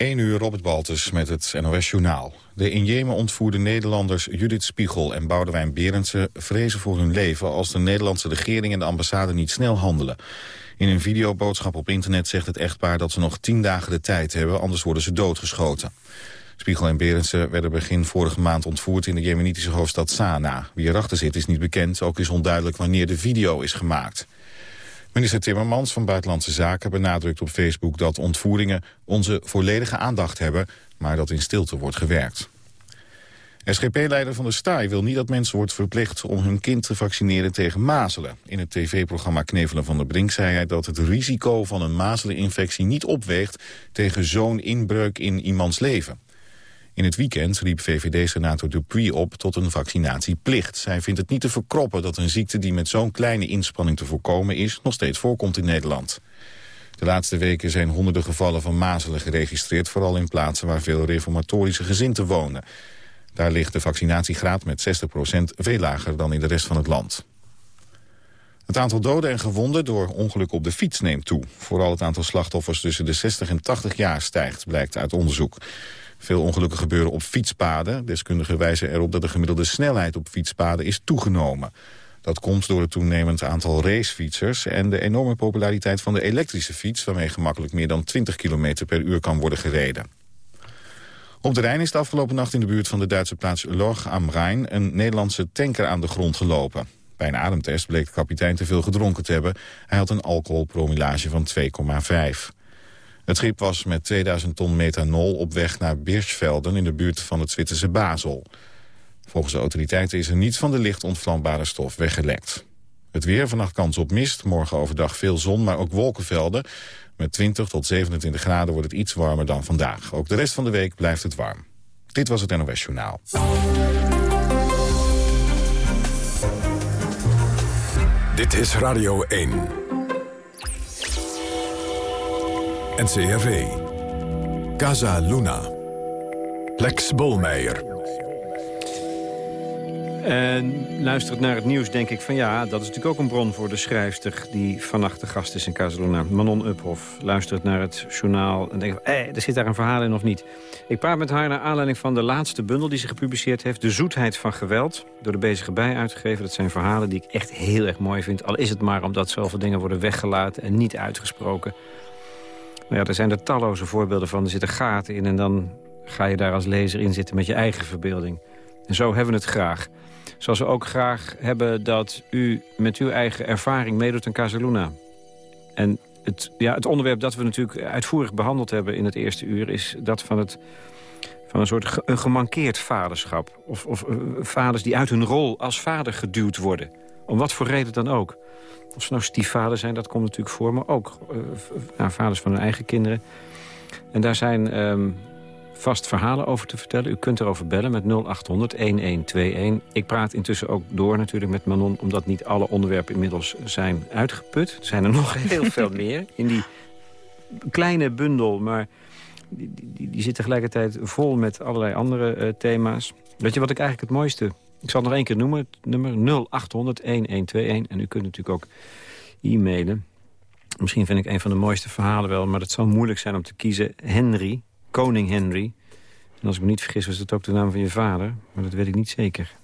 1 uur Robert Baltus met het NOS Journaal. De in Jemen ontvoerde Nederlanders Judith Spiegel en Boudewijn Berendsen... vrezen voor hun leven als de Nederlandse regering en de ambassade niet snel handelen. In een videoboodschap op internet zegt het echtpaar dat ze nog tien dagen de tijd hebben... anders worden ze doodgeschoten. Spiegel en Berendsen werden begin vorige maand ontvoerd in de jemenitische hoofdstad Sanaa. Wie erachter zit is niet bekend, ook is onduidelijk wanneer de video is gemaakt. Minister Timmermans van Buitenlandse Zaken benadrukt op Facebook dat ontvoeringen onze volledige aandacht hebben, maar dat in stilte wordt gewerkt. SGP-leider van de Staaij wil niet dat mensen wordt verplicht om hun kind te vaccineren tegen mazelen. In het tv-programma Knevelen van der Brink zei hij dat het risico van een mazeleninfectie niet opweegt tegen zo'n inbreuk in iemands leven. In het weekend riep VVD-senator Dupuy op tot een vaccinatieplicht. Zij vindt het niet te verkroppen dat een ziekte die met zo'n kleine inspanning te voorkomen is... nog steeds voorkomt in Nederland. De laatste weken zijn honderden gevallen van mazelen geregistreerd... vooral in plaatsen waar veel reformatorische gezinten wonen. Daar ligt de vaccinatiegraad met 60% veel lager dan in de rest van het land. Het aantal doden en gewonden door ongelukken op de fiets neemt toe. Vooral het aantal slachtoffers tussen de 60 en 80 jaar stijgt, blijkt uit onderzoek. Veel ongelukken gebeuren op fietspaden. Deskundigen wijzen erop dat de gemiddelde snelheid op fietspaden is toegenomen. Dat komt door het toenemend aantal racefietsers... en de enorme populariteit van de elektrische fiets... waarmee gemakkelijk meer dan 20 km per uur kan worden gereden. Op de Rijn is de afgelopen nacht in de buurt van de Duitse plaats Lorch am Rijn... een Nederlandse tanker aan de grond gelopen. Bij een ademtest bleek de kapitein te veel gedronken te hebben. Hij had een alcoholpromillage van 2,5. Het schip was met 2000 ton methanol op weg naar Birschvelden in de buurt van het Zwitserse Basel. Volgens de autoriteiten is er niets van de licht ontvlambare stof weggelekt. Het weer, vannacht kans op mist, morgen overdag veel zon, maar ook wolkenvelden. Met 20 tot 27 graden wordt het iets warmer dan vandaag. Ook de rest van de week blijft het warm. Dit was het NOS Journaal. Dit is Radio 1. NCRV. Casa Luna. Lex Bolmeijer. En luisterend naar het nieuws denk ik van ja, dat is natuurlijk ook een bron voor de schrijfster... die vannacht de gast is in Casaluna, Manon Uphoff. Luistert naar het journaal en denkt, eh, er zit daar een verhaal in of niet. Ik praat met haar naar aanleiding van de laatste bundel die ze gepubliceerd heeft... De Zoetheid van Geweld, door de Bezige Bij uitgegeven. Dat zijn verhalen die ik echt heel erg mooi vind. Al is het maar omdat zoveel dingen worden weggelaten en niet uitgesproken. Nou ja, er zijn er talloze voorbeelden van. Er zitten gaten in en dan ga je daar als lezer in zitten met je eigen verbeelding. En zo hebben we het graag. Zoals we ook graag hebben dat u met uw eigen ervaring meedoet aan Casaluna. En het, ja, het onderwerp dat we natuurlijk uitvoerig behandeld hebben in het eerste uur... is dat van, het, van een soort een gemankeerd vaderschap. Of, of uh, vaders die uit hun rol als vader geduwd worden. Om wat voor reden dan ook. Of ze nou stiefvader zijn, dat komt natuurlijk voor. Maar ook uh, vaders van hun eigen kinderen. En daar zijn um, vast verhalen over te vertellen. U kunt erover bellen met 0800-1121. Ik praat intussen ook door natuurlijk met Manon... omdat niet alle onderwerpen inmiddels zijn uitgeput. Er zijn er nog heel veel meer in die kleine bundel... maar die, die, die zit tegelijkertijd vol met allerlei andere uh, thema's. Weet je wat ik eigenlijk het mooiste ik zal het nog één keer noemen. Het nummer 0800-1121. En u kunt natuurlijk ook e-mailen. Misschien vind ik een van de mooiste verhalen wel... maar het zal moeilijk zijn om te kiezen. Henry, koning Henry. En als ik me niet vergis was het ook de naam van je vader. Maar dat weet ik niet zeker.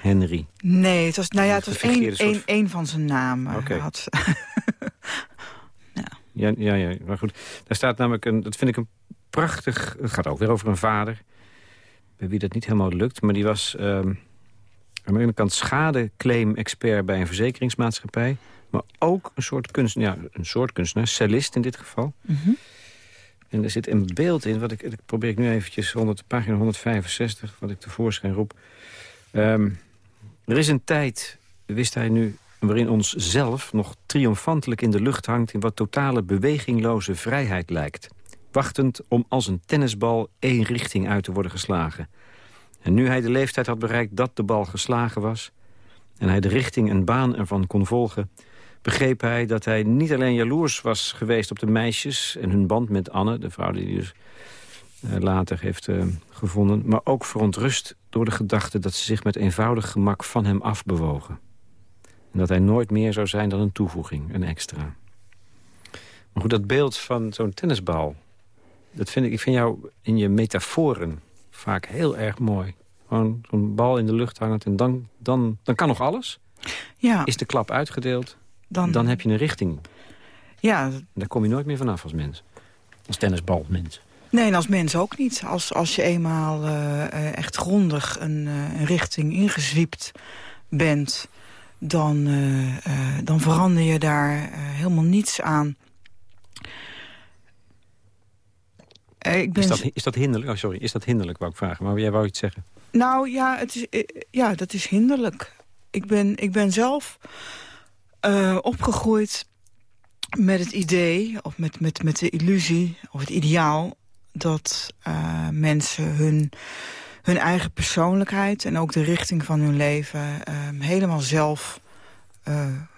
Henry. Nee, het was, nou ja, het was één, één, van zijn namen. Okay. Had. ja. Ja, ja, ja, maar goed. Daar staat namelijk een, dat vind ik een prachtig... Het gaat ook weer over een vader. Bij wie dat niet helemaal lukt. Maar die was... Um, aan de ene kant schadeclaim-expert bij een verzekeringsmaatschappij... maar ook een soort kunstenaar, ja, een soort kunstenaar, cellist in dit geval. Mm En er zit een beeld in, wat ik, ik probeer ik nu eventjes... 100, pagina 165, wat ik tevoorschijn roep. Um, er is een tijd, wist hij nu, waarin ons zelf nog triomfantelijk in de lucht hangt... in wat totale bewegingloze vrijheid lijkt. Wachtend om als een tennisbal één richting uit te worden geslagen... En nu hij de leeftijd had bereikt dat de bal geslagen was... en hij de richting en baan ervan kon volgen... begreep hij dat hij niet alleen jaloers was geweest op de meisjes... en hun band met Anne, de vrouw die hij dus uh, later heeft uh, gevonden... maar ook verontrust door de gedachte dat ze zich met eenvoudig gemak van hem afbewogen. En dat hij nooit meer zou zijn dan een toevoeging, een extra. Maar goed, dat beeld van zo'n tennisbal... Dat vind ik, ik vind jou in je metaforen vaak heel erg mooi. Gewoon zo'n bal in de lucht hangend en dan, dan, dan kan nog alles. Ja. Is de klap uitgedeeld, dan, dan heb je een richting. Ja. En daar kom je nooit meer vanaf als mens. Als tennisbalmens. Nee, en als mens ook niet. Als, als je eenmaal uh, echt grondig een, uh, een richting ingezwiept bent... dan, uh, dan verander je daar helemaal niets aan. Ik ben... is, dat, is dat hinderlijk? Oh, sorry, is dat hinderlijk, wou ik vragen. Maar jij wou iets zeggen. Nou ja, het is, ja dat is hinderlijk. Ik ben, ik ben zelf opgegroeid met het idee, of met, met, met de illusie, of het ideaal dat uh, mensen hun, hun eigen persoonlijkheid... en ook de richting van hun leven uh, helemaal zelf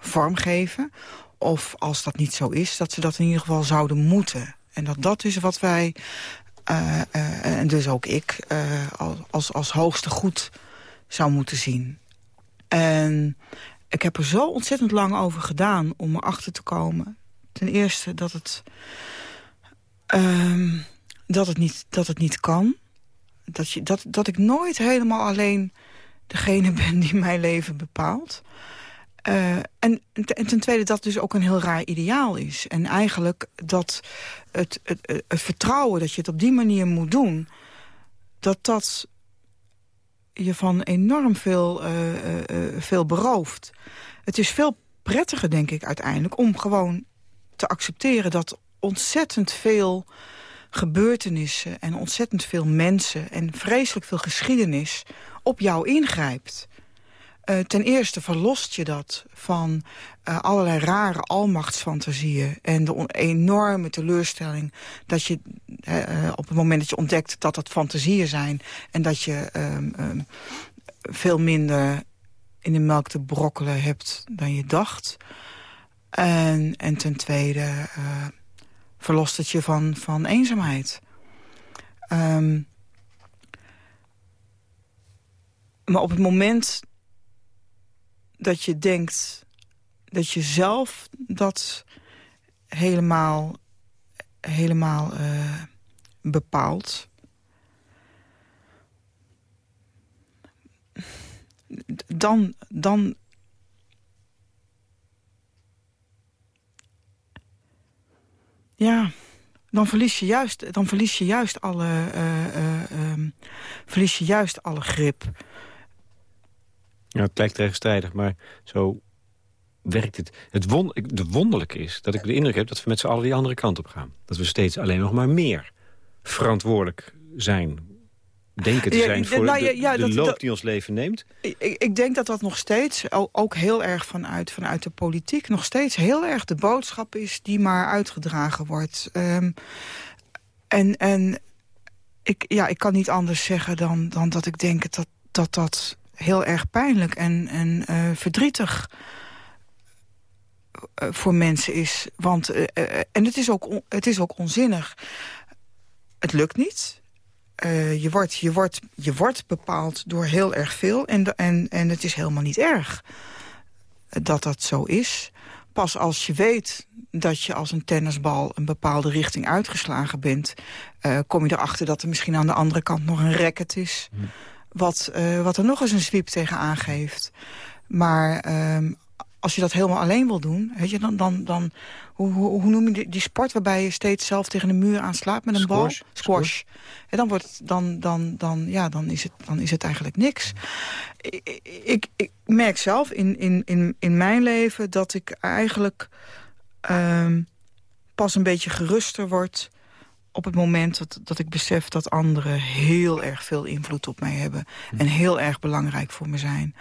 vormgeven. Of als dat niet zo is, dat ze dat in ieder geval zouden moeten. En dat dat is wat wij, en dus ook ik, als, als hoogste goed zou moeten zien. En ik heb er zo ontzettend lang over gedaan om erachter te komen. Ten eerste dat het... Um, dat het niet, dat het niet kan. Dat, je, dat, dat ik nooit helemaal alleen degene ben die mijn leven bepaalt. Uh, en, en ten tweede dat dus ook een heel raar ideaal is. En eigenlijk dat het, het, het vertrouwen dat je het op die manier moet doen... dat dat je van enorm veel, uh, uh, veel berooft. Het is veel prettiger, denk ik, uiteindelijk... om gewoon te accepteren dat ontzettend veel gebeurtenissen en ontzettend veel mensen... en vreselijk veel geschiedenis op jou ingrijpt. Uh, ten eerste verlost je dat van uh, allerlei rare almachtsfantasieën... en de enorme teleurstelling dat je uh, op het moment dat je ontdekt dat dat fantasieën zijn... en dat je um, um, veel minder in de melk te brokkelen hebt dan je dacht. En, en ten tweede verlost het je van, van eenzaamheid. Um, maar op het moment dat je denkt dat je zelf dat helemaal, helemaal uh, bepaalt... dan, dan Ja, dan verlies je juist, dan verlies je juist, alle, uh, uh, um, verlies je juist alle grip. Ja, het lijkt tegenstrijdig, maar zo werkt het. Het won de wonderlijke is dat ik de indruk heb dat we met z'n allen die andere kant op gaan. Dat we steeds alleen nog maar meer verantwoordelijk zijn denken te zijn voor nou, de, ja, de dat, loop dat, die ons leven neemt? Ik, ik, denk dat dat nog steeds, ook heel erg vanuit, vanuit de politiek... nog steeds heel erg de boodschap is die maar uitgedragen wordt. Um, en en ik, ja, ik kan niet anders zeggen dan, dan dat ik denk dat dat, dat heel erg pijnlijk en, uh, verdrietig uh, voor mensen is. Want, uh, en het is, ook het is ook onzinnig. Het lukt niet. Je, wordt, je, wordt, je wordt bepaald door heel erg veel. En, en, en het is helemaal niet erg dat dat zo is. Pas als je weet dat je als een tennisbal een bepaalde richting uitgeslagen bent... Kom je erachter dat er misschien aan de andere kant nog een racket is... Hm. Wat, uh, wat er nog eens een sweep tegen aangeeft. Maar uh, als je dat helemaal alleen wil doen, weet je, dan, dan, dan hoe, hoe, hoe noem je die, die, sport waarbij je steeds zelf tegen de muur aanslaat met een Squash. bal? Squash. En dan, wordt, dan, dan, dan, ja, dan, is het, dan is het eigenlijk niks. Ik, ik, ik merk zelf in, in, in, in mijn leven dat ik eigenlijk um, pas een beetje geruster word op het moment dat, dat ik besef dat anderen heel erg veel invloed op mij hebben. Hm. En heel erg belangrijk voor me zijn.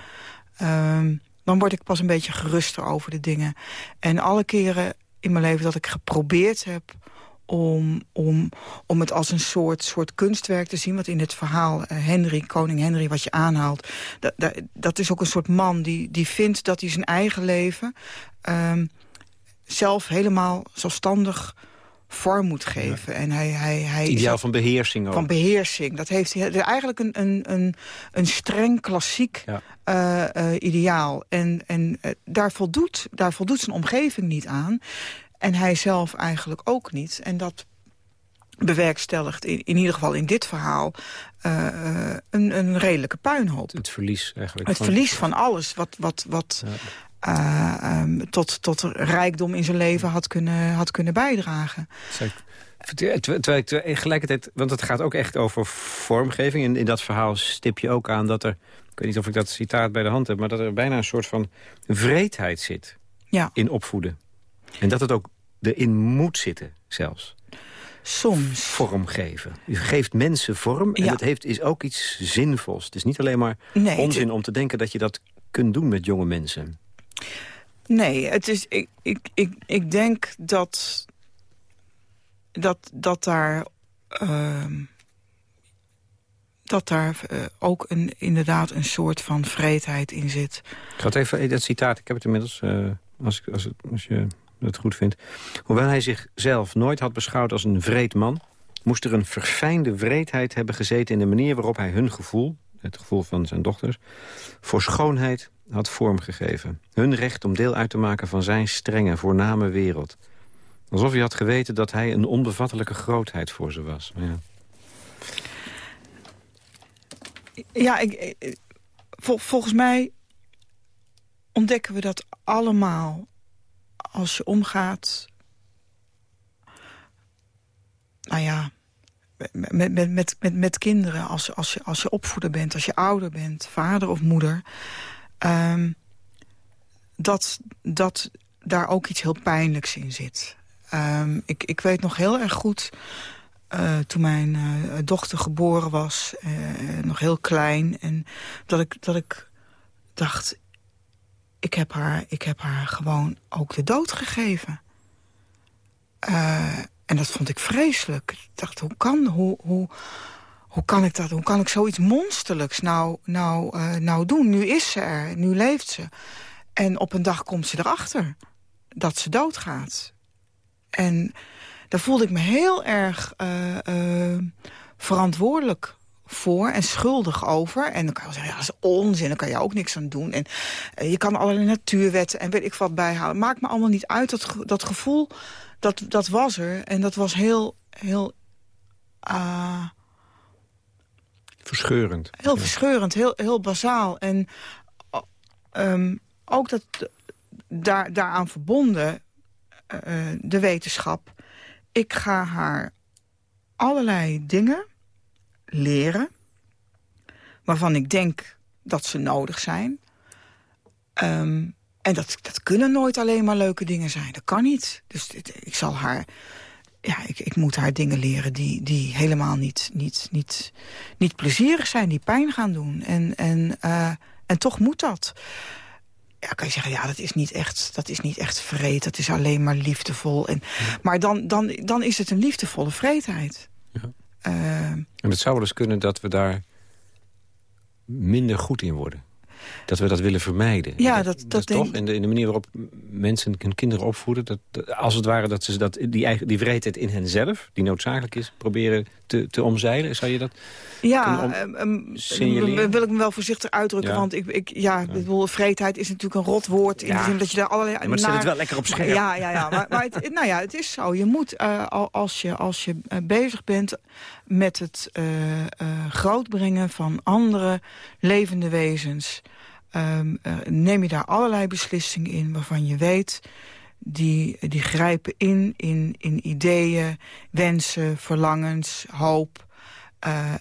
Um, dan word ik pas een beetje geruster over de dingen. En alle keren in mijn leven dat ik geprobeerd heb om, om, om het als een soort, soort kunstwerk te zien. Wat in het verhaal uh, Henry, koning Henry, wat je aanhaalt... Dat, dat, dat, is ook een soort man die, die vindt dat hij zijn eigen leven... Um, zelf helemaal zelfstandig vorm moet geven. En hij, hij, hij het ideaal van beheersing ook. Van beheersing. Dat heeft hij eigenlijk een, een, een, een streng klassiek ja. uh, uh, ideaal. En, en uh, daar, voldoet, daar voldoet zijn omgeving niet aan. En hij zelf eigenlijk ook niet. En dat bewerkstelligt, in, in ieder geval in dit verhaal, uh, een, een redelijke puinhoop. Het verlies eigenlijk. Het verlies van alles wat, wat, wat ja. Uh, um, tot, tot rijkdom in zijn leven had kunnen, had kunnen bijdragen. Terwijl ik tegelijkertijd, want het gaat ook echt over vormgeving. En in dat verhaal stip je ook aan dat er, ik weet niet of ik dat citaat bij de hand heb... maar dat er bijna een soort van vreedheid zit ja. in opvoeden. En dat het ook erin moet zitten zelfs. Soms. Vorm geven. U geeft mensen vorm en dat heeft, is ook iets zinvols. Het is niet alleen maar nee, onzin om te denken dat je dat kunt doen met jonge mensen. Nee, het is, ik, ik, ik, ik denk dat, dat, dat daar... Uh, dat daar uh, ook een, inderdaad een soort van vreedheid in zit. Ik ga even, dat citaat, ik heb het inmiddels, uh, als, als, als je het goed vindt. Hoewel hij zichzelf nooit had beschouwd als een vreed man... moest er een verfijnde vreedheid hebben gezeten... in de manier waarop hij hun gevoel, het gevoel van zijn dochters... voor schoonheid had vormgegeven. Hun recht om deel uit te maken van zijn strenge, voorname wereld. Alsof hij had geweten dat hij een onbevattelijke grootheid voor ze was. Ja, ja ik, volgens mij ontdekken we dat allemaal als je omgaat... Nou ja, met, met, met, met, met kinderen, als, als, je, als je opvoeder bent, als je ouder bent, vader of moeder... Um, dat, dat daar ook iets heel pijnlijks in zit. Um, ik, ik weet nog heel erg goed, uh, toen mijn uh, dochter geboren was, uh, nog heel klein... en dat ik, dat ik dacht, ik heb haar, ik heb haar gewoon ook de dood gegeven. En dat vond ik vreselijk. Ik dacht, hoe kan, hoe, hoe, hoe kan ik dat? Hoe kan ik zoiets monsterlijks nou, nou, uh, nou doen? Nu is ze er, nu leeft ze. En op een dag komt ze erachter dat ze doodgaat. En daar voelde ik me heel erg uh, verantwoordelijk voor en schuldig over. En dan kan je zeggen, ja, dat is onzin, daar kan je ook niks aan doen. En je kan allerlei natuurwetten en weet ik wat bijhalen. Maakt me allemaal niet uit, dat, dat gevoel, dat, dat was er. En dat was heel, heel... Uh, verscheurend. Heel ja. verscheurend, heel, heel bazaal. En um, ook dat, daar, daaraan verbonden, uh, de wetenschap. Ik ga haar allerlei dingen leren... waarvan ik denk dat ze nodig zijn. Um, en dat, dat kunnen nooit alleen maar leuke dingen zijn. Dat kan niet. Dus ik zal haar... Ja, ik, ik moet haar dingen leren die, die helemaal niet, niet, niet, niet plezierig zijn. Die pijn gaan doen. En, en, uh, en toch moet dat. Ja, kan je zeggen, ja, dat is niet echt, dat is niet echt vreed. Dat is alleen maar liefdevol. En, ja. Maar dan, dan, dan is het een liefdevolle vreedheid. Ja. Uh, en het zou wel eens kunnen dat we daar minder goed in worden. Dat we dat willen vermijden. Ja, dat, dat, dat, dat toch in de, in de manier waarop mensen hun kinderen opvoeden. Dat, dat, als het ware dat ze dat, die, eigen, die vreedheid in henzelf, die noodzakelijk is, proberen te, te omzeilen. Zou je dat ja, um, wil ik me wel voorzichtig uitdrukken. Ja. Want ik, ik, ja, ja. Bedoel, vreedheid is natuurlijk een rot woord. In ja. de zin dat je daar allerlei... Maar het naar... zit het wel lekker op scherp. Ja, ja, ja. maar, maar het, nou ja, het is zo. Je moet, uh, als je, als je uh, bezig bent met het uh, grootbrengen van andere levende wezens... Um, uh, neem je daar allerlei beslissingen in waarvan je weet... die, die grijpen in, in, in ideeën, wensen, verlangens, hoop...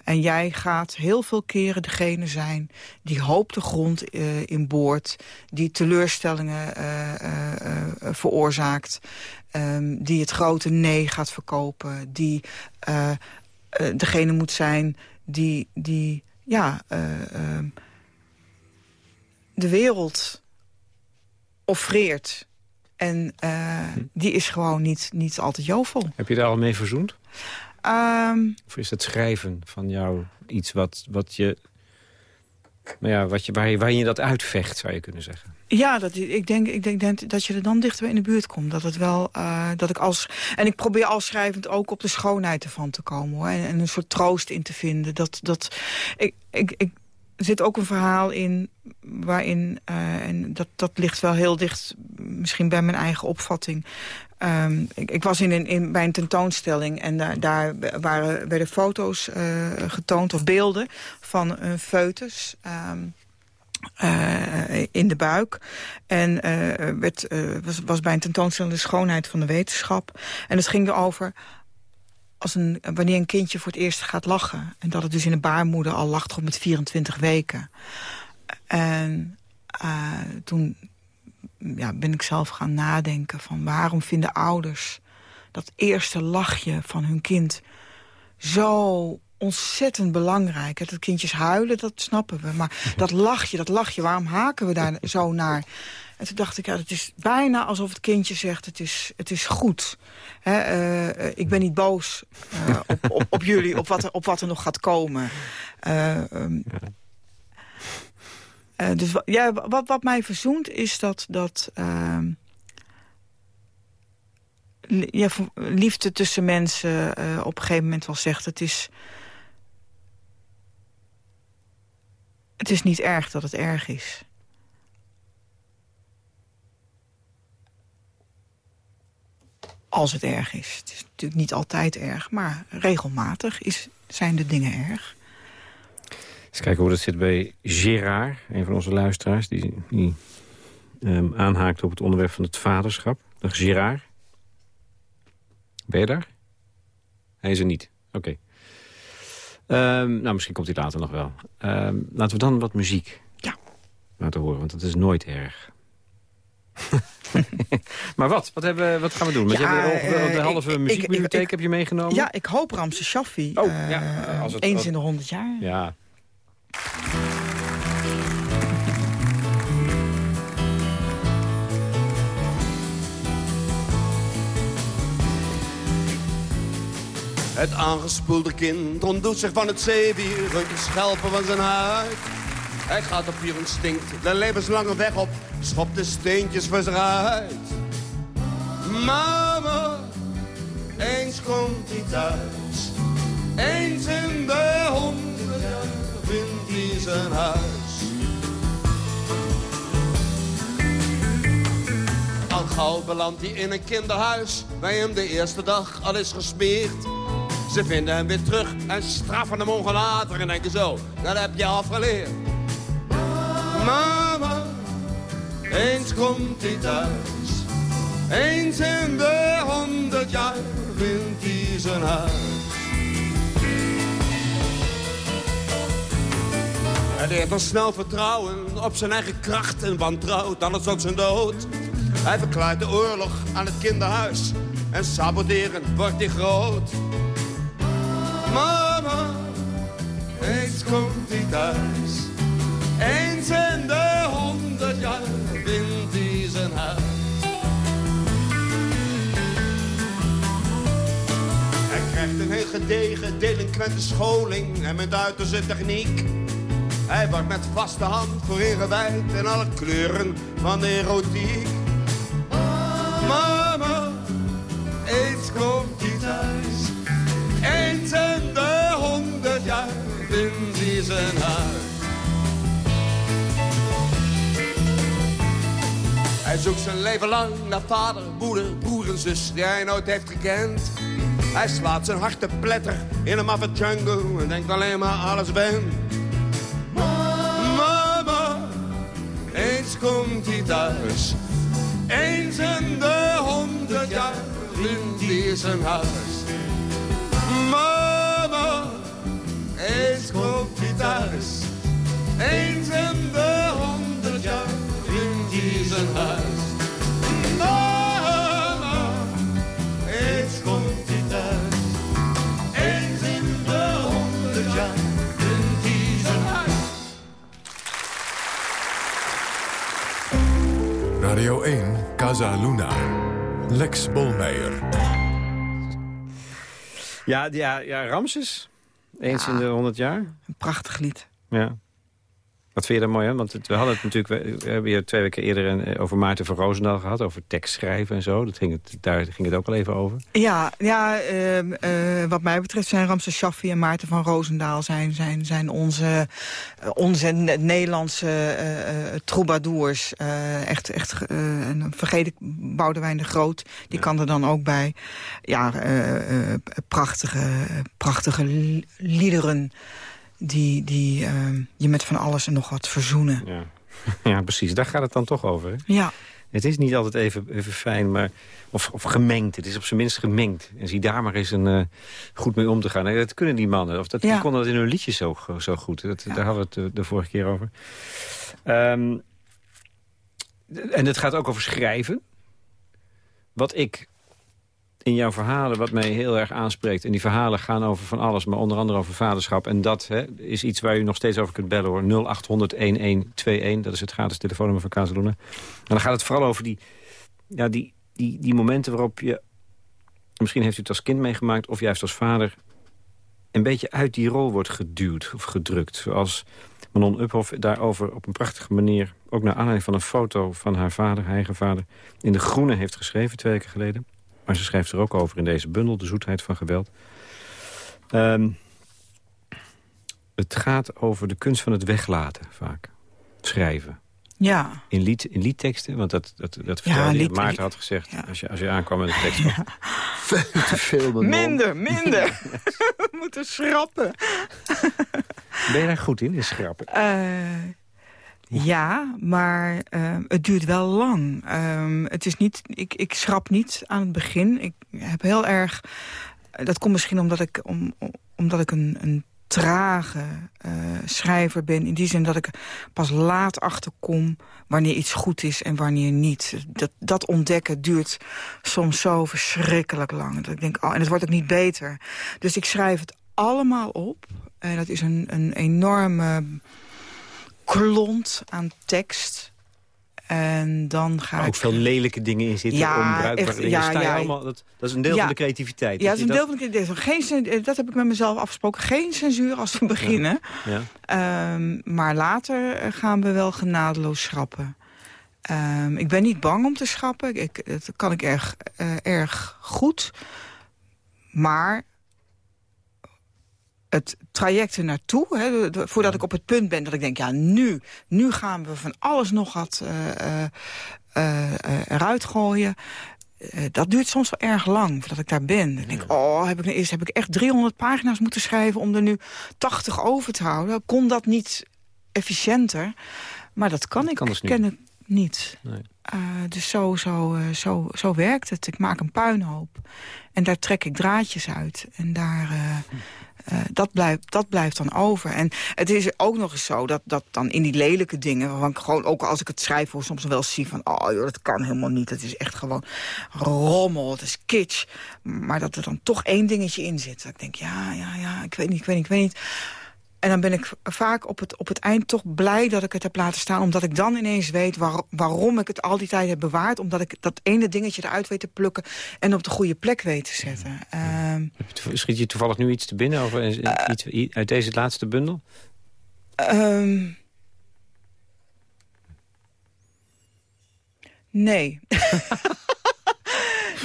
En jij gaat heel veel keren degene zijn die hoop de grond uh, in die teleurstellingen veroorzaakt, um, die het grote nee gaat verkopen, die degene moet zijn die, die ja, ehm, de wereld offreert. En uh, die is gewoon niet, niet altijd jovel. Heb je daar al mee verzoend? Um, of is het schrijven van jou iets wat, wat je, nou ja, wat je, waar, je, waar je dat uitvecht, zou je kunnen zeggen? Ja, dat, ik, denk, ik denk, denk dat je er dan dichter in de buurt komt. Dat het wel, uh, dat ik als, en ik probeer als schrijvend ook op de schoonheid ervan te komen. Hoor, en, en een soort troost in te vinden. Dat, dat, ik, ik, ik, er zit ook een verhaal in waarin, uh, en dat, dat ligt wel heel dicht misschien bij mijn eigen opvatting... Ehm, ik, was in, in, in, bij een tentoonstelling en daar, waren, werden foto's uh, getoond of beelden van een foetus. Um, uh, in de buik. En uh, werd, was, was bij een tentoonstelling de schoonheid van de wetenschap. En het ging erover als een, wanneer een kindje voor het eerst gaat lachen. En dat het dus in de baarmoeder al lacht op met 24 weken. En toen ja, ben ik zelf gaan nadenken van waarom vinden ouders dat eerste lachje van hun kind zo ontzettend belangrijk. Dat kindjes huilen, dat snappen we. Maar dat lachje, dat lachje, waarom haken we daar zo naar? En toen dacht ik, ja, het is bijna alsof het kindje zegt, het is, het is goed. uh, ik ben niet boos uh, op, op, op, jullie, op wat, er, op wat er nog gaat komen. Um, uh, dus ja, wat, wat mij verzoent is dat, dat uh, ja, liefde tussen mensen op een gegeven moment wel zegt... het is, het is niet erg dat het erg is. Als het erg is. Het is natuurlijk niet altijd erg, maar regelmatig is, zijn de dingen erg. Eens kijken hoe dat zit bij Gerard, een van onze luisteraars... die, die um, aanhaakt op het onderwerp van het vaderschap. Dag Gerard. Ben je daar? Hij is er niet. Oké. Um, nou, misschien komt hij later nog wel. Um, laten we dan wat muziek ja. laten horen, want dat is nooit erg. maar wat? Wat, hebben, wat gaan we doen? Ja, je hebt de eh, halve muziekbibliotheek heb je meegenomen? Ja, ik hoop Ramse Shaffi. Oh, uh, ja, als het, eens in de honderd jaar. Ja, het aangespoelde kind ontdoet zich van het zeewier, ruikt de schelpen van zijn huid. Hij gaat op puur instinct de levenslange weg op, schopt de steentjes voor zich uit. Mama, eens komt hij thuis, eens in de honderd jaar vindt hij zijn huis. Al gauw belandt hij in een kinderhuis, bij hem de eerste dag al is gesmeerd. Ze vinden hem weer terug en straffen hem ongelaten en denken zo, dat heb je afgeleerd. Mama, eens komt hij thuis, eens in de honderd jaar vindt hij zijn huis. Hij leert al snel vertrouwen op zijn eigen kracht en wantrouwt alles tot zijn dood. Hij verklaart de oorlog aan het kinderhuis en saboteren wordt hij groot. Mama, eens komt hij thuis. Eens in de honderd jaar vindt hij zijn huis. Hij krijgt een heel gedegen delinquente scholing en met uiterste techniek. Hij wordt met vaste hand voor ingewijd in alle kleuren van de erotiek. Mama, eens komt Hij zoekt zijn leven lang naar vader, moeder, broer en zus die hij nooit heeft gekend. Hij slaat zijn hart te pletter in een maffe jungle en denkt alleen maar alles ben. eens komt hij thuis. Eens in de honderd jaar vindt hij zijn huis. Eens komt hij thuis. Eens in de honderd jaar vindt hij zijn huis. Radio 1, Casa Luna. Lex Bolmeijer. Ja, ja, ja Ramses. Eens in de 100 jaar. Een prachtig lied. Ja. Wat vind je daar mooi aan? Want we hadden het natuurlijk, we hebben hier twee weken eerder een, eh, over Maarten van Roosendaal gehad. Over tekst schrijven en zo. Dat ging het, daar ging het ook al even over. Ja, ja ehm, eh, wat mij betreft zijn Ramses Shaffi en Maarten van Roosendaal... zijn, zijn, zijn onze, uh, onze Nederlandse uh, troubadours. echt, echt en vergeet ik Boudewijn de Groot. Die kan er dan ook bij. Ja, prachtige, prachtige liederen die, die uh, je met van alles en nog wat verzoenen. Ja. ja, precies. Daar gaat het dan toch over. Hè? Ja. Het is niet altijd even, even fijn, maar, of, of gemengd. Het is op zijn minst gemengd. En zie daar maar eens een, uh, goed mee om te gaan. dat kunnen die mannen. Of dat, Die konden dat in hun liedjes zo, zo goed. Dat, Daar hadden we het de, eh, de vorige keer over. Um, en het gaat ook over schrijven. Wat ik in jouw verhalen wat mij heel erg aanspreekt. En die verhalen gaan over van alles, maar onder andere over vaderschap. En dat hè, is iets waar u nog steeds over kunt bellen hoor. 0800-1121, dat is het gratis telefoonnummer van Kazeluna. En dan gaat het vooral over die, ja, die, die, die momenten waarop je... Misschien heeft u het als kind meegemaakt of juist als vader... een beetje uit die rol wordt geduwd of gedrukt. Zoals Manon Uphoff daarover op een prachtige manier... ook naar aanleiding van een foto van haar vader, haar eigen vader... in De Groene heeft geschreven, twee weken geleden. Maar ze schrijft er ook over in deze bundel, De Zoetheid van Geweld. Um, het gaat over de kunst van het weglaten, vaak. Schrijven. Ja. In, lied, in liedteksten, want dat, dat, dat vertelde ja, Maarten had gezegd... Ja. Als, je, als je aankwam met een tekst van... Veel te veel Minder, minder. We moeten schrappen. Ben je daar goed in, in schrappen? Uh, ja, maar uh, het duurt wel lang. Uh, het is niet, ik, ik schrap niet aan het begin. Ik heb heel erg... Dat komt misschien omdat ik, om, omdat ik een, een trage uh, schrijver ben. In die zin dat ik pas laat achterkom wanneer iets goed is en wanneer niet. Dat, dat ontdekken duurt soms zo verschrikkelijk lang. Dat ik denk, oh, en het wordt ook niet beter. Dus ik schrijf het allemaal op. En dat is een, een enorme klont aan tekst. En dan ga maar ook veel lelijke dingen in zitten, ja, onbruikbare dingen. Ja, ja, allemaal, dat, dat, is een deel van de creativiteit. Ja, dat is een deel van de creativiteit. Geen, dat heb ik met mezelf afgesproken. Geen censuur als we beginnen. Um, maar later eh, gaan we wel genadeloos schrappen. Um, ik ben niet bang om te schrappen. Ik, dat kan ik erg, uh, erg goed. Maar het traject er naartoe, hè, voordat ik op het punt ben dat ik denk... ja, nu, nu gaan we van alles nog wat uh, uh, eruit gooien... dat duurt soms wel erg lang, voordat ik daar ben. Ik denk, oh, heb ik, nou eerst heb ik echt 300 pagina's moeten schrijven... om er nu 80 over te houden. Kon dat niet efficiënter? Maar dat kan dat ik kan dus niet. niet. Nee. Uh, dus zo, zo, uh, zo, zo werkt het. Ik maak een puinhoop. En daar trek ik draadjes uit. En daar... Uh, uh, dat, blijft, dat blijft dan over. En het is ook nog eens zo dat, dat dan in die lelijke dingen... waarvan ik gewoon, ook als ik het schrijf, voor soms wel zie van... oh joh, dat kan helemaal niet. Het is echt gewoon rommel, het is kitsch. Maar dat er dan toch één dingetje in zit. Dat ik denk, ja, ja, ja, ik weet niet, ik weet niet, ik weet niet. En dan ben ik vaak op het, op het eind toch blij dat ik het heb laten staan. Omdat ik dan ineens weet waarom ik het al die tijd heb bewaard. Omdat ik dat ene dingetje eruit weet te plukken en op de goede plek weet te zetten. Uh, Schiet je toevallig nu iets te binnen over uh, iets uit deze laatste bundel? Um, nee.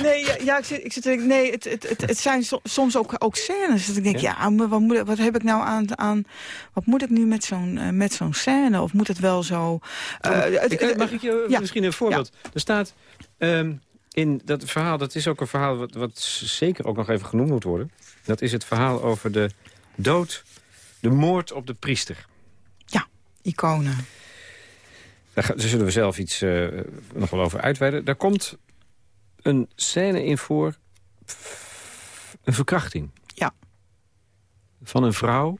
Nee, ja, ja, ik zit, ik zit nee het, het, het, het zijn soms ook, ook scènes. Dat ik denk, ja, wat, moet, wat heb ik nou aan, aan... Wat moet ik nu met zo'n uh, met zo'n scène? Of moet het wel zo... Uh, ik, mag ik je ja. misschien een voorbeeld? Er staat... Um, in dat verhaal, dat is ook een verhaal wat, wat zeker ook nog even genoemd moet worden. Dat is het verhaal over de dood, de moord op de priester. Ja, iconen. Daar, zullen we zelf iets uh, nog wel over uitweiden. Daar komt een scène in voor een verkrachting. Ja. Van een vrouw,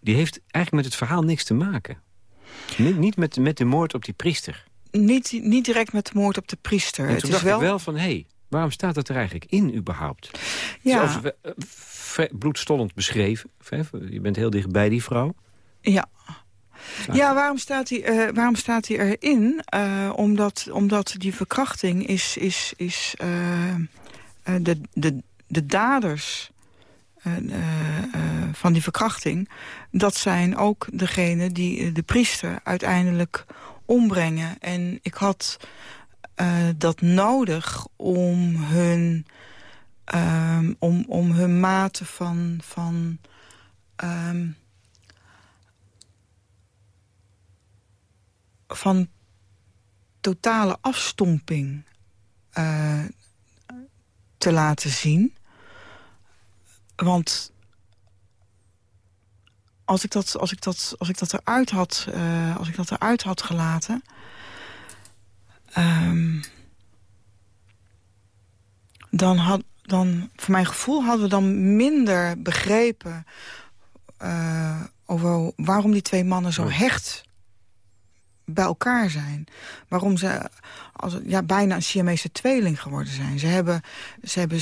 die heeft eigenlijk met het verhaal niks te maken. Niet, niet met, met de moord op die priester. Niet, niet direct met de moord op de priester. En het is wel... wel van, hé, hey, waarom staat dat er eigenlijk in überhaupt? Ja. Eh, bloedstollend beschreven. Je bent heel dicht bij die vrouw. Ja. Ja, waarom staat hij, uh, waarom staat hij erin? Uh, omdat, omdat die verkrachting is... is, is uh, de, de, de daders van die verkrachting... dat zijn ook degenen die de priester uiteindelijk ombrengen. En ik had dat nodig om hun, ehm, om, om hun mate van... van ehm, van totale afstomping uh, te laten zien. Want als ik dat, als ik dat, als ik dat eruit had, uh, als ik dat eruit had gelaten. Um, dan had, dan, voor mijn gevoel hadden we dan minder begrepen uh, over waarom die twee mannen zo hecht bij elkaar zijn. Waarom ze als, ja, bijna een Siamese tweeling geworden zijn. Ze hebben, ze hebben,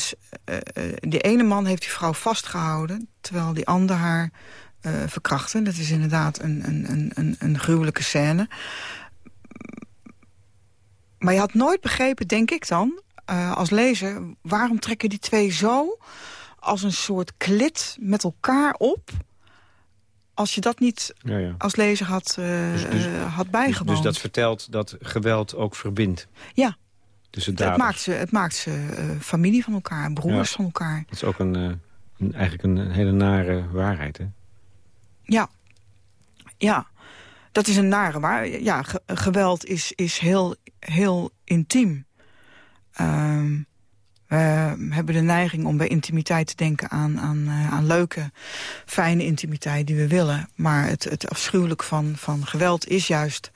uh, die ene man heeft die vrouw vastgehouden... terwijl die ander haar uh, verkrachtte. Dat is inderdaad een, een, een, een gruwelijke scène. Maar je had nooit begrepen, denk ik dan, als lezer... waarom trekken die twee zo als een soort klit met elkaar op als je dat niet ja, ja. als lezer had, uh, dus, dus, had bijgewoond. Dus dat vertelt dat geweld ook verbindt? Ja. Dus het, het maakt ze, het maakt ze uh, familie van elkaar, broers ja. van elkaar. Dat is ook een, een, eigenlijk een hele nare waarheid, hè? Ja. Ja. Dat is een nare waarheid. Ja, ge geweld is, is heel, heel intiem. Um, we hebben de neiging om bij intimiteit te denken aan, aan, uh, aan leuke, fijne intimiteit die we willen. Maar het, het afschuwelijk van, van geweld is juist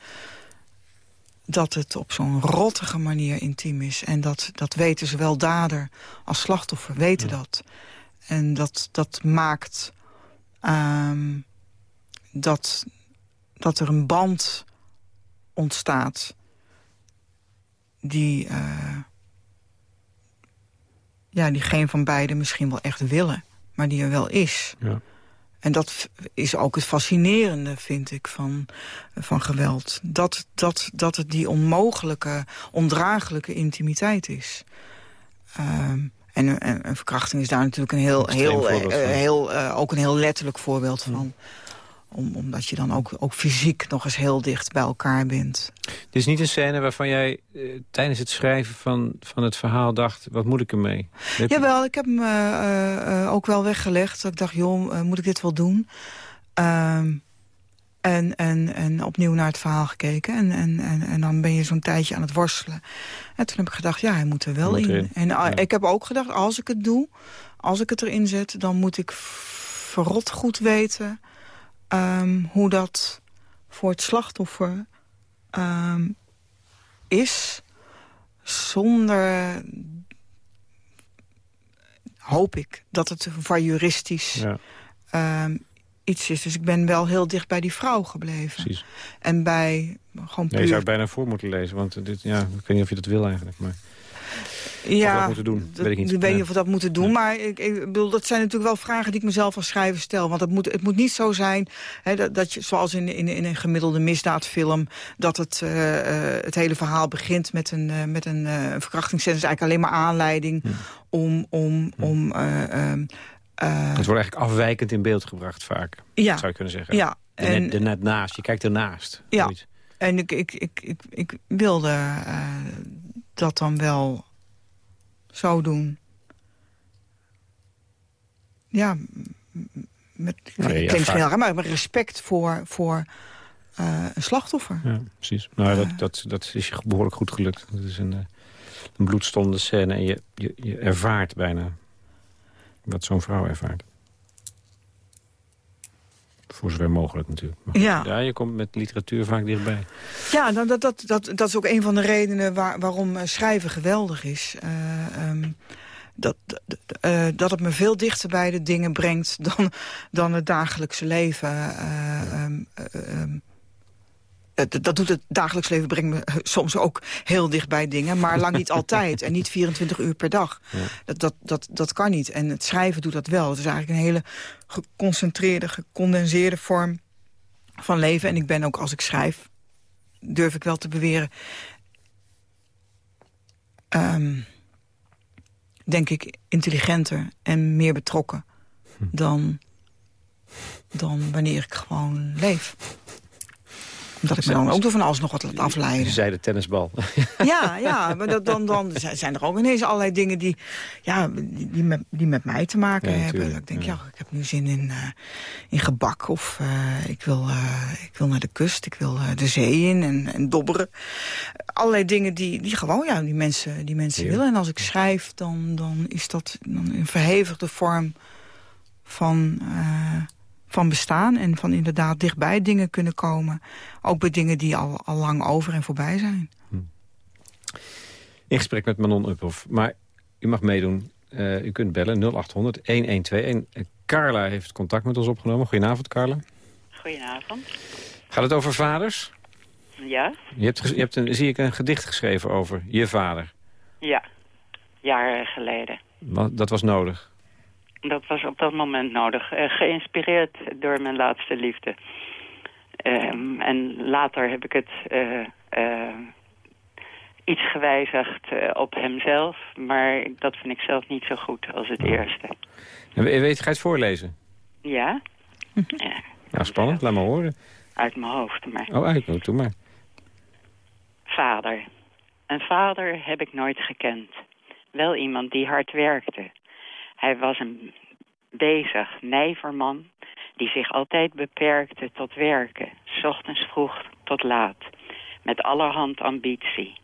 dat het op zo'n rottige manier intiem is. En dat, dat weten zowel dader als slachtoffer, weten dat. En dat, dat maakt um, dat, dat er een band ontstaat die... Ja, die geen van beiden misschien wel echt willen. Maar die er wel is. Ja. En dat is ook het fascinerende, vind ik, van, van geweld. Dat, dat, dat het die onmogelijke, ondraaglijke intimiteit is. Um, en, en, verkrachting is daar natuurlijk een heel, heel, uh, heel uh, ook een heel letterlijk voorbeeld van om, omdat je dan ook, ook fysiek nog eens heel dicht bij elkaar bent. Het is niet een scène waarvan jij eh, tijdens het schrijven van, van het verhaal dacht... wat moet ik ermee? Heb Jawel, ik heb hem uh, uh, ook wel weggelegd. Dat ik dacht, joh, moet ik dit wel doen? Ehm, en, en, en opnieuw naar het verhaal gekeken. En, en, en, en dan ben je zo'n tijdje aan het worstelen. En toen heb ik gedacht, ja, hij moet er wel in. En ik heb ook gedacht, als ik het doe, als ik het erin zet... dan moet ik verrot goed weten um, hoe dat voor het slachtoffer um, is... zonder, hoop ik, dat het voyeuristisch ja. um, iets is. Dus ik ben wel heel dicht bij die vrouw gebleven. Precies. En bij gewoon puur... Nee, je zou bijna voor moeten lezen, want dit, ja, ik weet niet of je dat wil eigenlijk. Maar ja, moeten doen, weet ik niet. Ik weet niet of we dat moeten doen, maar ik, ik, bedoel, dat zijn natuurlijk wel vragen die ik mezelf als schrijver stel. Want het moet, het moet niet zo zijn, hè, dat, dat je, zoals in, in, in een gemiddelde misdaadfilm... dat het, uh, het hele verhaal begint met een, uh, met een uh, is eigenlijk alleen maar aanleiding ja. om... om, ja. om ehm, het wordt eigenlijk afwijkend in beeld gebracht vaak, ja. zou je kunnen zeggen. Ja. En, net, net naast, je kijkt ernaast. Ja, zoiets. en ik, ik, ik, ik, ik wilde dat dan wel zou doen. Ja, met, nee, ja, maar met respect voor, voor uh, een slachtoffer. Ja, precies. Nou, uh, dat, dat, dat is je behoorlijk goed gelukt. Het is een, uh, een bloedstonde scène en je, je, je ervaart bijna wat zo'n vrouw ervaart. Voor zover mogelijk natuurlijk. Maar ja. ja, je komt met literatuur vaak dichtbij. Ja, nou, dat, dat, dat, dat is ook een van de redenen waar, waarom uh, schrijven geweldig is. Uh, um, dat, uh, dat het me veel dichter bij de dingen brengt dan, dan het dagelijkse leven. Um, um, dat doet het dagelijks leven brengt me soms ook heel dicht bij dingen. Maar lang niet altijd. En niet 24 uur per dag. Ja. Dat, dat, dat, dat kan niet. En het schrijven doet dat wel. Het is eigenlijk een hele geconcentreerde, gecondenseerde vorm van leven. En ik ben ook, als ik schrijf, durf ik wel te beweren... Um, denk ik intelligenter en meer betrokken hm. dan dan wanneer ik gewoon leef omdat ik me dan ook door van alles nog wat laat afleiden. Zij de tennisbal. Ja, ja maar dan, dan zijn er ook ineens allerlei dingen die, ja, die, met, die met mij te maken hebben. ik denk, ja. ik heb nu zin in, uh, in gebak. Of uh, ik, wil, uh, ik wil naar de kust, ik wil de zee in en, en dobberen. Allerlei dingen die, die gewoon ja, die mensen, die mensen willen. En als ik schrijf, dan, dan is dat dan een verhevigde vorm van van bestaan en van inderdaad dichtbij dingen kunnen komen. Ook bij dingen die al, al lang over en voorbij zijn. Hm. In gesprek met Manon Uphoff. Maar u mag meedoen. Uh, u kunt bellen 0800 1121. Carla heeft contact met ons opgenomen. Goedenavond, Carla. Goedenavond. Gaat het over vaders? Ja. Je hebt, je hebt een, zie ik een gedicht geschreven over je vader. Ja, jaren geleden. Wat, dat was nodig? Dat was op dat moment nodig. Uh, geïnspireerd door mijn laatste liefde. Um, en later heb ik het uh, uh, iets gewijzigd op hemzelf. Maar dat vind ik zelf niet zo goed als het eerste. En weet, ga je het voorlezen? Ja. ja. Nou, spannend. Laat maar horen. Uit mijn hoofd, maar. Oh, uit. Oh, doe maar. Vader. Een vader heb ik nooit gekend. Wel iemand die hard werkte hij was een bezig, nijverman die zich altijd beperkte tot werken, s ochtends vroeg tot laat, met allerhand ambitie.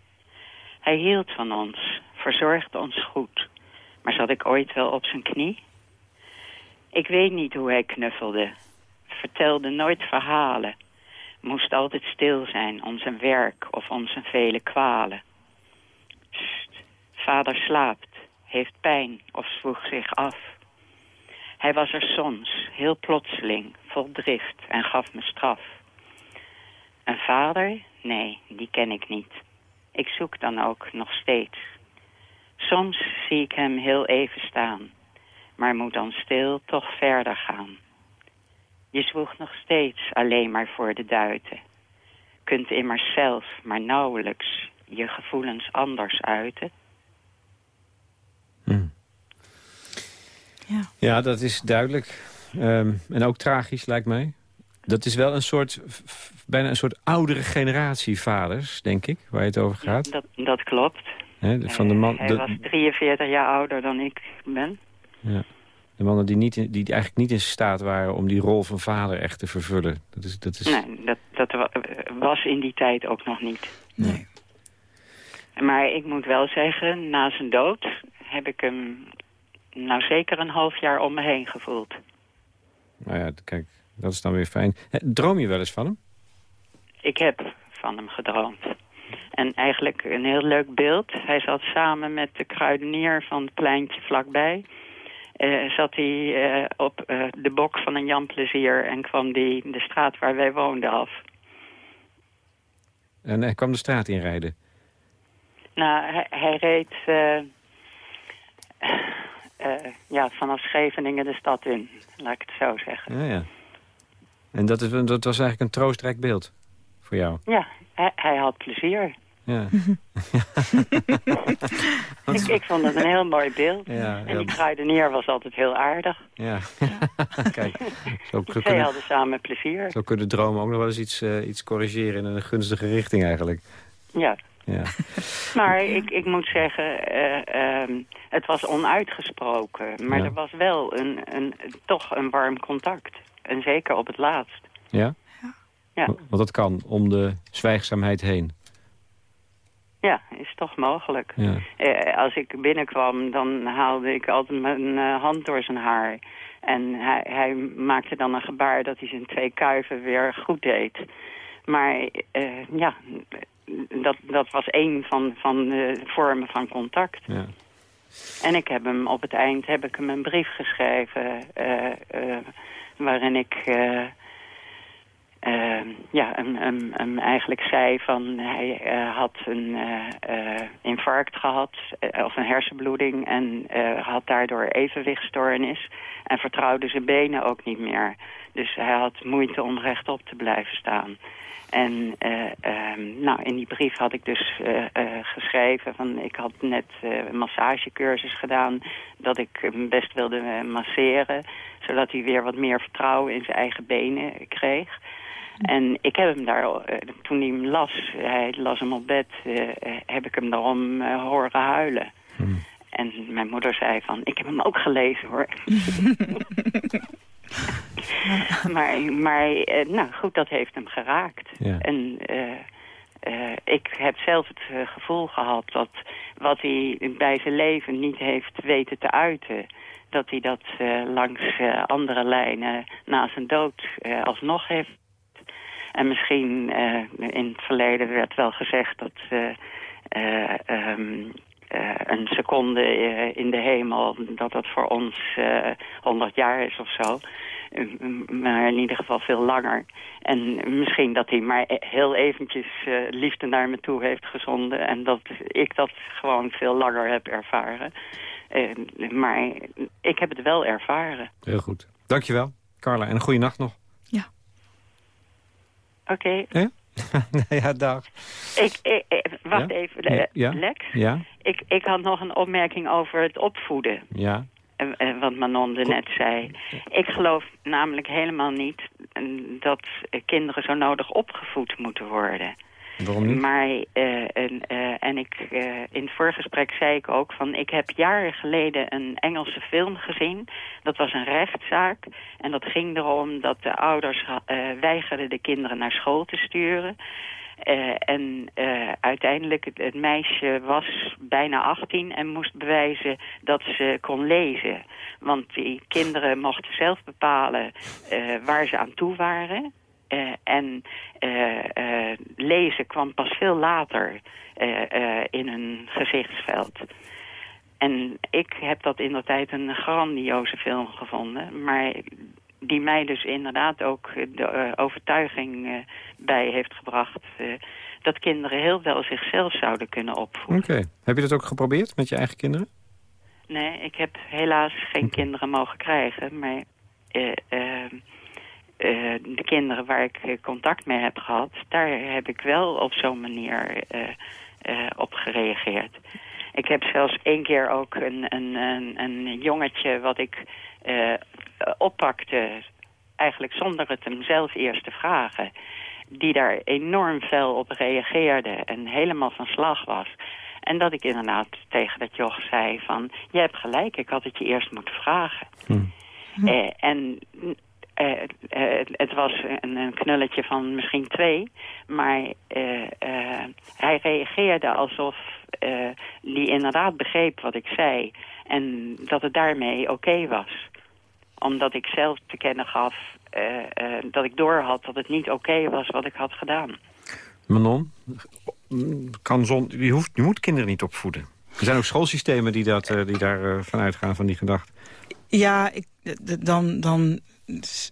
Hij hield van ons, verzorgde ons goed, maar zat ik ooit wel op zijn knie? Ik weet niet hoe hij knuffelde, vertelde nooit verhalen, moest altijd stil zijn om zijn werk of om zijn vele kwalen. vader slaapt, heeft pijn of sloeg zich af. Hij was er soms, heel plotseling, vol drift en gaf me straf. Een vader? Nee, die ken ik niet. Ik zoek dan ook nog steeds. Soms zie ik hem heel even staan, maar moet dan stil toch verder gaan. Je zwoeg nog steeds alleen maar voor de duiten. Kunt immers zelf maar nauwelijks je gevoelens anders uiten. Hmm. Ja. ja, dat is duidelijk. Ehm, en ook tragisch, lijkt mij. Dat is wel een soort, bijna een soort oudere generatie vaders, denk ik, waar je het over gaat. dat, dat klopt. van de man, hij was 43 jaar ouder dan ik ben. Ja. De mannen die, niet die eigenlijk niet in staat waren om die rol van vader echt te vervullen. Dat is, dat is... Nee, dat, dat was in die tijd ook nog niet. Nee. Maar ik moet wel zeggen, na zijn dood heb ik hem nou zeker een half jaar om me heen gevoeld. Nou ja, kijk, dat is dan weer fijn. Droom je wel eens van hem? Ik heb van hem gedroomd. En eigenlijk een heel leuk beeld. Hij zat samen met de kruidenier van het pleintje vlakbij. Uh, zat hij uh, op uh, de bok van een Jan Plezier en kwam die de straat waar wij woonden af. En hij kwam de straat inrijden? Nou, hij, hij reed ja, vanaf Scheveningen de stad in, laat ik het zo zeggen. Ja, ja. En dat, is, dat was eigenlijk een troostrijk beeld voor jou? Ja, hij, hij had plezier. Ja. ik, ik, vond het een heel mooi beeld. Ja, en die kruidenier was altijd heel aardig. Ja, kijk. Zo die twee hadden samen plezier. Zo kunnen dromen ook nog wel eens iets, uh, iets corrigeren in een gunstige richting eigenlijk. Ja. Ja. maar ik, ik moet zeggen, uh, het was onuitgesproken. Maar er was wel een, een, toch een warm contact. En zeker op het laatst. Ja? Ja. Want dat kan, om de zwijgzaamheid heen. Ja, is toch mogelijk. Ja. Uh, als ik binnenkwam, dan haalde ik altijd mijn uh, hand door zijn haar. En hij, hij, maakte dan een gebaar dat hij zijn twee kuiven weer goed deed. Maar uh, ja, dat, dat was één van, van de vormen van contact. Ja. En ik heb hem op het eind heb ik hem een brief geschreven... Uh, uh, waarin ik uh, ja, hem, hem, hem, eigenlijk zei van... hij had een infarct gehad of een hersenbloeding... en had daardoor evenwichtstoornis en vertrouwde zijn benen ook niet meer. Dus hij had moeite om rechtop te blijven staan. En uh, nou, in die brief had ik dus uh, geschreven van ik had net een massagecursus gedaan dat ik hem best wilde masseren, zodat hij weer wat meer vertrouwen in zijn eigen benen kreeg. En ik heb hem daar, toen hij hem las, hij las hem op bed, heb ik hem daarom horen huilen. Hmm. En mijn moeder zei van, ik heb hem ook gelezen hoor. maar maar uh, nou goed, dat heeft hem geraakt. En uh, uh, ik heb zelf het gevoel gehad dat wat hij bij zijn leven niet heeft weten te uiten... dat hij dat langs andere lijnen na zijn dood alsnog heeft. En misschien in het verleden werd wel gezegd dat... Um, uh, een seconde uh, in de hemel, dat dat voor ons uh, 100 jaar is of zo. maar in ieder geval veel langer. En misschien dat hij maar e-, heel eventjes liefde naar me toe heeft gezonden... en dat ik dat gewoon veel langer heb ervaren. maar ik heb het wel ervaren. Heel goed. Dankjewel, Carla. En een goede nacht nog. Ja. Oké. Okay. nee, ja, dag. Ik, ik, wacht even, ja? Lex. Ja? Ik, ik had nog een opmerking over het opvoeden. Ja. Wat Manon er net zei. Ik geloof namelijk helemaal niet dat kinderen zo nodig opgevoed moeten worden. Maar, uh, en, uh, en ik, uh, in het voorgesprek zei ik ook van... ik heb jaren geleden een Engelse film gezien. Dat was een rechtszaak. En dat ging erom dat de ouders weigerden de kinderen naar school te sturen. en uiteindelijk, het, het, meisje was bijna 18 en moest bewijzen dat ze kon lezen. Want die kinderen mochten zelf bepalen waar ze aan toe waren... Uh, en uh, uh, lezen kwam pas veel later in een gezichtsveld. En ik heb dat in de tijd een grandioze film gevonden. Maar die mij dus inderdaad ook de overtuiging bij heeft gebracht... dat kinderen heel wel zichzelf zouden kunnen opvoeden. Oké. Heb je dat ook geprobeerd met je eigen kinderen? Nee, ik heb helaas geen kinderen mogen krijgen. Maar uh, de kinderen waar ik eh, contact mee heb gehad... daar heb ik wel op zo'n manier uh, op gereageerd. Ik heb zelfs één keer ook een, een, een, een jongetje wat ik oppakte... eigenlijk zonder het hem zelf eerst te vragen... die daar enorm fel op reageerde en helemaal van slag was... En dat ik inderdaad tegen dat joch zei van... je hebt gelijk, ik had het je eerst moeten vragen. Hm. en uh, uh, het was een, een, knulletje van misschien twee. Maar uh, hij reageerde alsof hij inderdaad begreep wat ik zei. En dat het daarmee oké was. Omdat ik zelf te kennen gaf dat ik doorhad dat het niet oké was wat ik had gedaan. Manon, kan zon, je, hoeft, je moet kinderen niet opvoeden. Er zijn ook schoolsystemen die, dat, die daar vanuit gaan van die gedachte. Ja, ik, dan, dan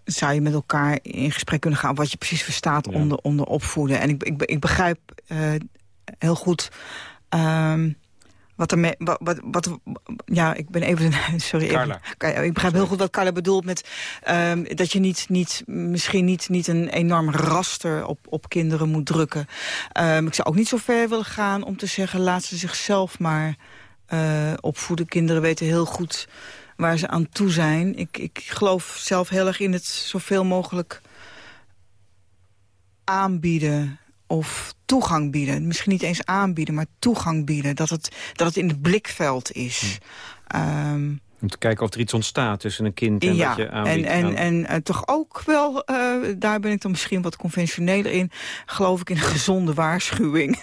zou je met elkaar in gesprek kunnen gaan... wat je precies verstaat onder, onder opvoeden. En ik, ik, ik begrijp uh, heel goed... Um, wat er wat, wat, wat, ja, ik ben even... Sorry, Carla. Even, ik begrijp heel goed wat Carla bedoelt met... Um, dat je niet, niet, misschien niet, niet een enorm raster op, op kinderen moet drukken. Um, ik zou ook niet zo ver willen gaan om te zeggen... laat ze zichzelf maar uh, opvoeden. Kinderen weten heel goed waar ze aan toe zijn. Ik, ik geloof zelf heel erg in het zoveel mogelijk aanbieden of toegang bieden. Misschien niet eens aanbieden, maar toegang bieden. Dat het, dat het in het blikveld is. Hm. Om te kijken of er iets ontstaat tussen een kind en ja, wat je aanbiedt. En, en, en uh, toch ook wel, uh, daar ben ik dan misschien wat conventioneler in... geloof ik in een gezonde waarschuwing.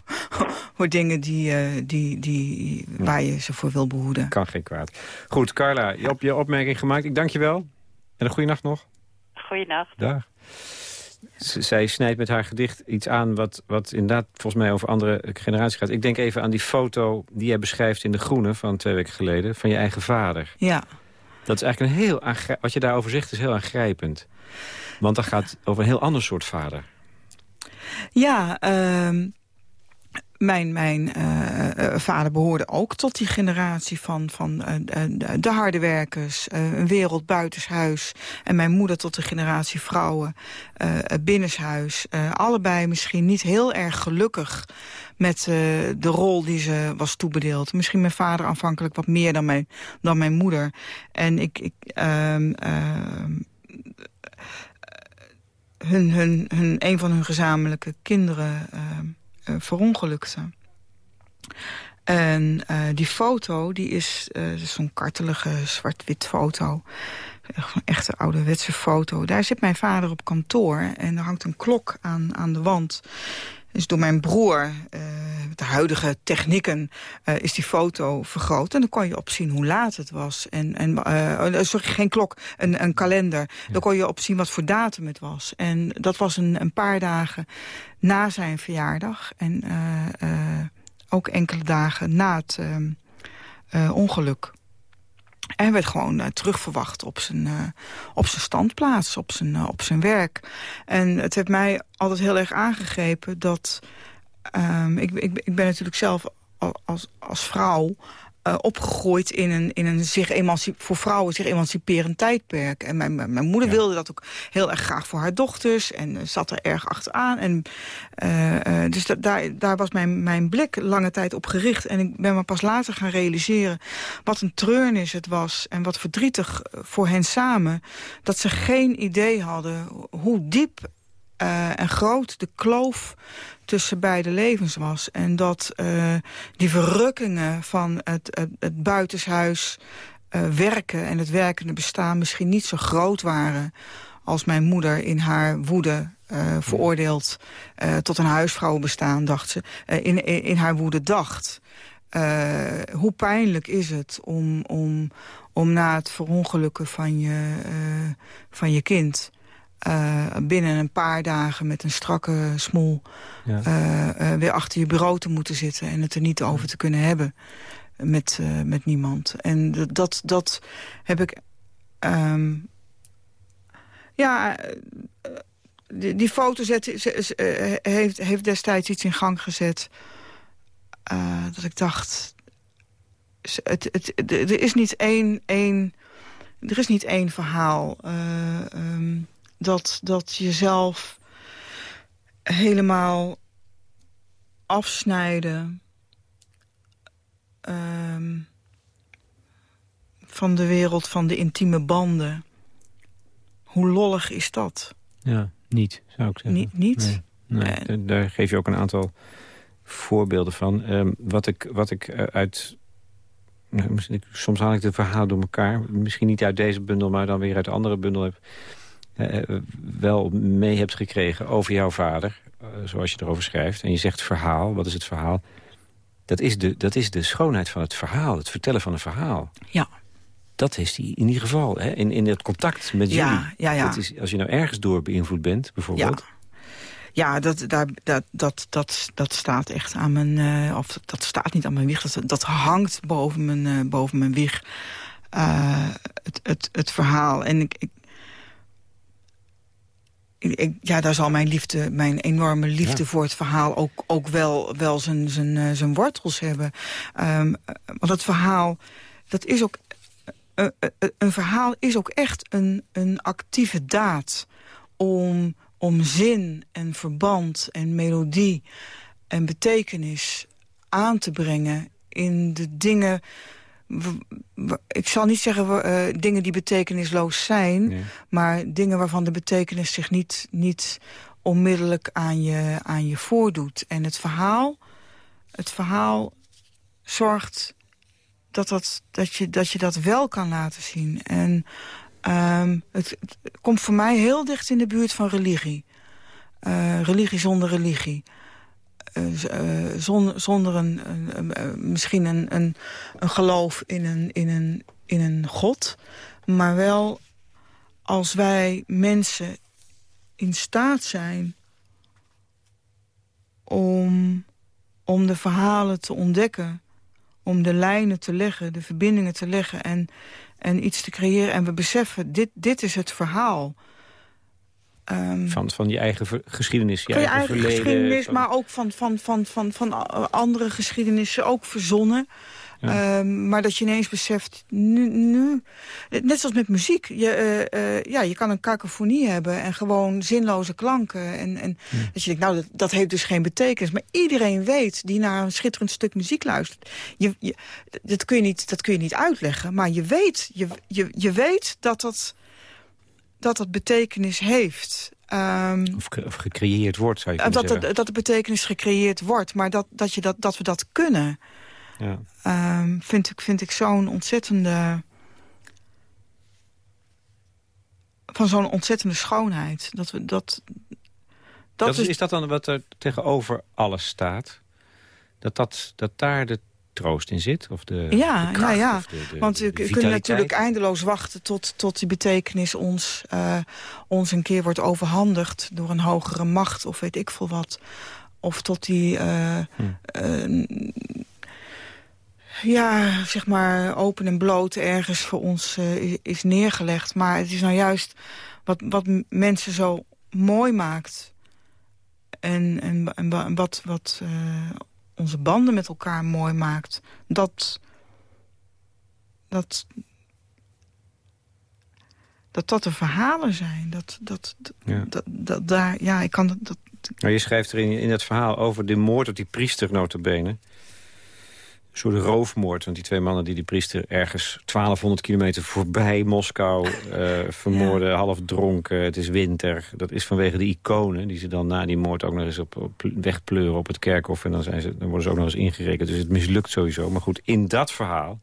voor dingen die, uh, die, die, waar je ze voor wil behoeden. Kan geen kwaad. Goed, Carla, je hebt je opmerking gemaakt. Ik dank je wel. En een goede nacht nog. Goeienacht. Dag zij snijdt met haar gedicht iets aan wat, wat inderdaad volgens mij over andere generaties gaat. Ik denk even aan die foto die jij beschrijft in De Groene van twee weken geleden... van je eigen vader. Ja. Dat is eigenlijk een heel wat je daarover zegt is heel aangrijpend. Want dat gaat over een heel ander soort vader. Ja, uh, mijn, mijn uh, vader behoorde ook tot die generatie van, van uh, de harde werkers. een wereld buitenshuis. En mijn moeder tot de generatie vrouwen binnenshuis. allebei misschien niet heel erg gelukkig met de rol die ze was toebedeeld. Misschien mijn vader aanvankelijk wat meer dan mijn, dan mijn moeder. En ik... ik ehm, ehm, hun, hun, hun, een van hun gezamenlijke kinderen ehm, uh, verongelukte. En uh, die foto, die is, uh, zo'n kartelige zwart-wit foto. Echt een echte ouderwetse foto. Daar zit mijn vader op kantoor en er hangt een klok aan, aan de wand is door mijn broer, uh, de huidige technieken, uh, is die foto vergroot. En dan kon je op zien hoe laat het was. En, en uh, sorry, geen klok, een, een kalender. Ja. Dan kon je op zien wat voor datum het was. En dat was een, een paar dagen na zijn verjaardag. En ook enkele dagen na het ongeluk. Hij werd gewoon uh, terugverwacht op zijn, uh, op zijn standplaats, op zijn, uh, op zijn werk. En het heeft mij altijd heel erg aangegrepen dat... Um, ik, ik, ik ben natuurlijk zelf als, als vrouw uh, opgegroeid in een, in een zich voor vrouwen zich emanciperend tijdperk. En mijn, mijn moeder ja. wilde dat ook heel erg graag voor haar dochters. En uh, zat er erg achteraan. En, uh, dus da daar, daar was mijn, mijn blik lange tijd op gericht. En ik ben me pas later gaan realiseren wat een treurnis het was. En wat verdrietig voor hen samen. Dat ze geen idee hadden hoe diep uh, en groot de kloof tussen beide levens was. En dat uh, die verrukkingen van het, het, het buitenshuis uh, werken... en het werkende bestaan misschien niet zo groot waren... als mijn moeder in haar woede uh, veroordeeld tot een huisvrouwenbestaan, dacht ze... in, in, in, haar woede dacht. hoe pijnlijk is het om, om, om na het verongelukken van je, van je kind uh, binnen een paar dagen met een strakke smoel... Ja. Uh, uh, weer achter je bureau te moeten zitten... en het er niet over te kunnen hebben met, met niemand. En dat, dat heb ik... Um, ja, die, die foto zet, heeft, heeft destijds iets in gang gezet... dat ik dacht... Het, het, er is niet één, één, er is niet één verhaal... Um, dat, dat jezelf helemaal afsnijden um, van de wereld van de intieme banden. Hoe lollig is dat? Ja, niet, zou ik zeggen. Niet? niet? Nee, nee. Daar geef je ook een aantal voorbeelden van. Um, wat ik, wat ik uh, uit... Nou, soms haal ik de verhaal door elkaar. Misschien niet uit deze bundel, maar dan weer uit andere bundel heb wel mee hebt gekregen over jouw vader. Uh, zoals je erover schrijft. En je zegt verhaal. Wat is het verhaal? Dat is, de, dat is de schoonheid van het verhaal. Het vertellen van een verhaal. Ja. Dat is die in ieder geval. Hè? In, in het contact met ja, jullie. Ja, ja. Dat is, als je nou ergens door beïnvloed bent, bijvoorbeeld. Ja. Ja, dat, daar, dat, dat, dat, dat staat echt aan mijn... Uh, of dat staat niet aan mijn wieg. Dat, dat hangt boven mijn, uh, boven mijn wieg. Uh, het, het, het verhaal. En ik, ik, ik, ja, daar zal mijn liefde, mijn enorme liefde ja. voor het verhaal ook, ook wel, wel zijn, zijn, uh, zijn wortels hebben. Um, want het verhaal, dat is ook. Uh, uh, een verhaal is ook echt een, een actieve daad om, om zin en verband en melodie en betekenis aan te brengen in de dingen ik zal niet zeggen uh, dingen die betekenisloos zijn... Nee. maar dingen waarvan de betekenis zich niet, niet onmiddellijk aan je, aan je voordoet. En het verhaal, het verhaal zorgt dat, dat, dat, je, dat je dat wel kan laten zien. En um, het, het, komt voor mij heel dicht in de buurt van religie. Uh, religie zonder religie. Uh, zonder, zonder een, een, een, misschien een, een geloof in een, in, een, in een god. Maar wel als wij mensen in staat zijn om, om de verhalen te ontdekken. Om de lijnen te leggen, de verbindingen te leggen en, en iets te creëren. En we beseffen, dit, dit is het verhaal. Ehm, van, van je eigen geschiedenis, je je eigen, eigen geschiedenis, van... maar ook van, van, van, van, van andere geschiedenissen, ook verzonnen. Ehm, maar dat je ineens beseft, nu, nu net zoals met muziek. Je, uh, uh, ja, je kan een kakofonie hebben en gewoon zinloze klanken. En, en dat je denkt, nou, dat, dat, heeft dus geen betekenis. Maar iedereen weet, die naar een schitterend stuk muziek luistert... Je, je, dat, kun je niet, dat kun je niet uitleggen, maar je weet, je, je, je weet dat dat, dat dat betekenis heeft... Um, of, of, gecreëerd wordt, zou je kunnen dat, zeggen. Dat, dat de betekenis gecreëerd wordt, maar dat, dat, je dat, dat we dat kunnen... Ja. Um, vind ik, vind ik zo'n ontzettende... van zo'n ontzettende schoonheid. Dat we dat, dat, dat is, is dat dan wat er tegenover alles staat? Dat, dat, dat daar de troost in zit? Of de, ja, de kracht, ja, ja. Of de, de, want we kunnen natuurlijk eindeloos wachten tot, tot die betekenis ons, uh, ons een keer wordt overhandigd door een hogere macht of weet ik veel wat. Of tot die uh, hm. uh, ja, zeg maar open en bloot ergens voor ons uh, is neergelegd. Maar het is nou juist wat, wat mensen zo mooi maakt. En, en, en wat, wat onze banden met elkaar mooi maakt. Dat dat, dat, dat de verhalen zijn. Dat, dat, ja. dat, dat, daar, ja, ik kan dat... dat maar je schrijft er in, in het verhaal over de moord op die priester notabene een soort roofmoord. Want die twee mannen die die priester ergens 1200 kilometer voorbij Moskou uh, vermoorden, ja. half dronken. Het is winter. Dat is vanwege de iconen die ze dan na die moord ook nog eens op, op wegpleuren op het kerkhof. En dan, zijn ze, dan worden ze ook nog eens ingerekend. Dus het mislukt sowieso. Maar goed, in dat verhaal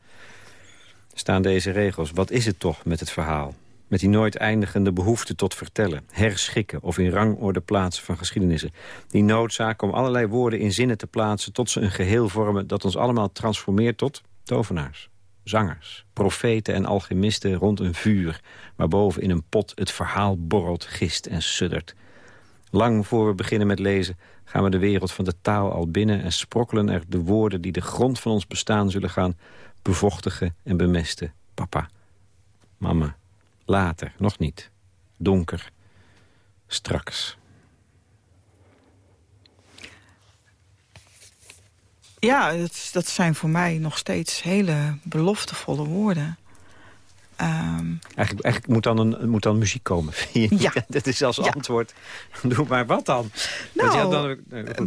staan deze regels. Wat is het toch met het verhaal? Met die nooit eindigende behoefte tot vertellen, herschikken of in rangorde plaatsen van geschiedenissen. Die noodzaak om allerlei woorden in zinnen te plaatsen tot ze een geheel vormen dat ons allemaal transformeert tot tovenaars, zangers, profeten en alchemisten rond een vuur, waarboven in een pot het verhaal borrelt, gist en suddert. Lang voor we beginnen met lezen gaan we de wereld van de taal al binnen en sprokkelen er de woorden die de grond van ons bestaan zullen gaan bevochtigen en bemesten. Papa, mama, Later, nog niet. Donker. Straks. Ja, dat, dat zijn voor mij nog steeds hele beloftevolle woorden. Um, eigenlijk, eigenlijk moet, dan een, moet dan muziek komen. Ja. dat is als ja. antwoord. Doe maar wat dan? Nou, dan,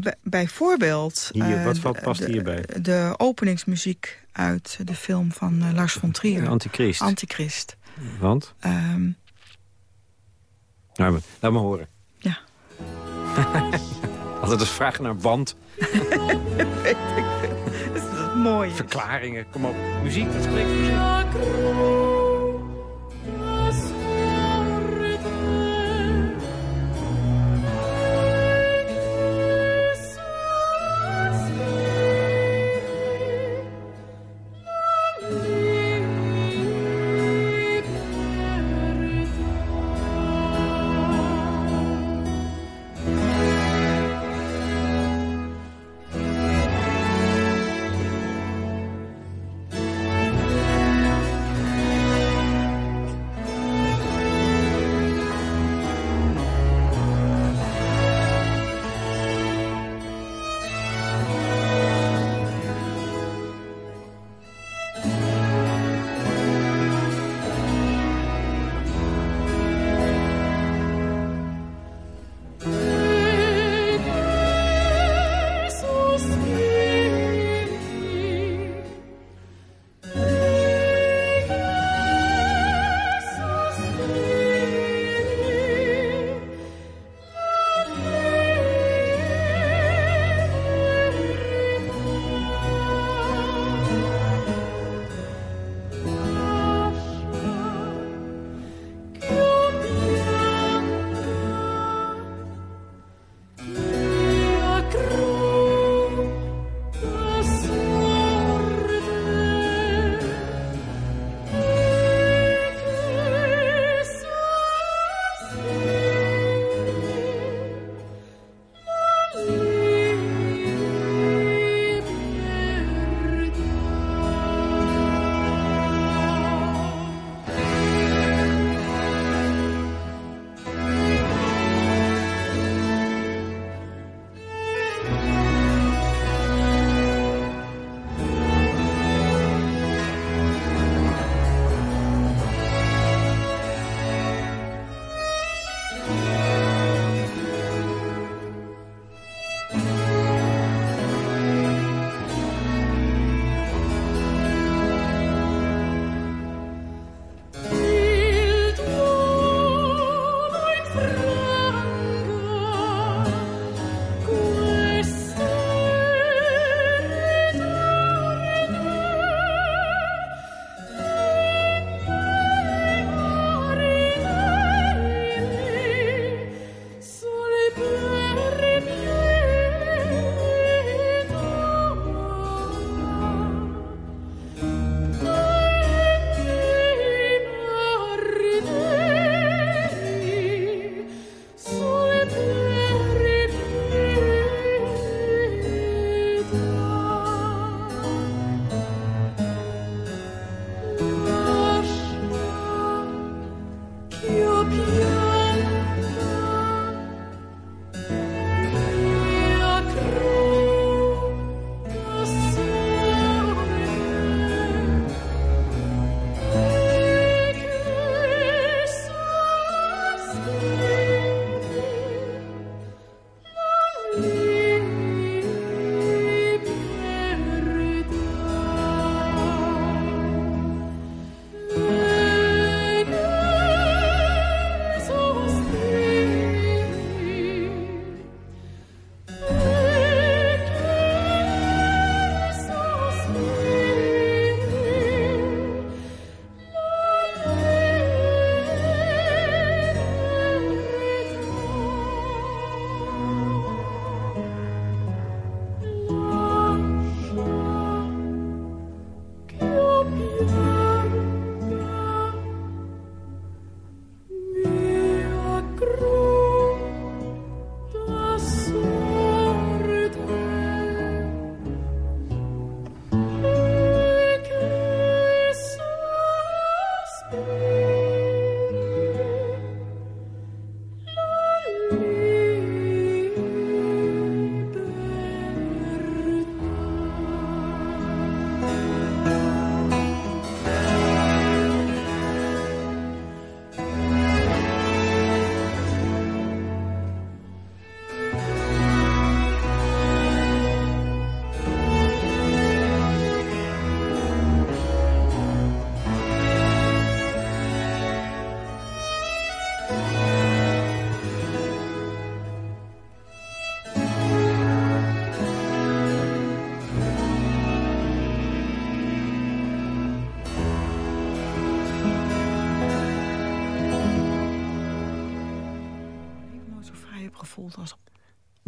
uh, bijvoorbeeld... Hier, wat valt, past de, hierbij? De openingsmuziek uit de film van uh, Lars von Trier. Antichrist. Antichrist. Want? Um, nou, laat me horen. Ja. Altijd eens vragen naar want. Weet ik Dat is dat mooi. Verklaringen, kom op. Muziek, dat spreekt voor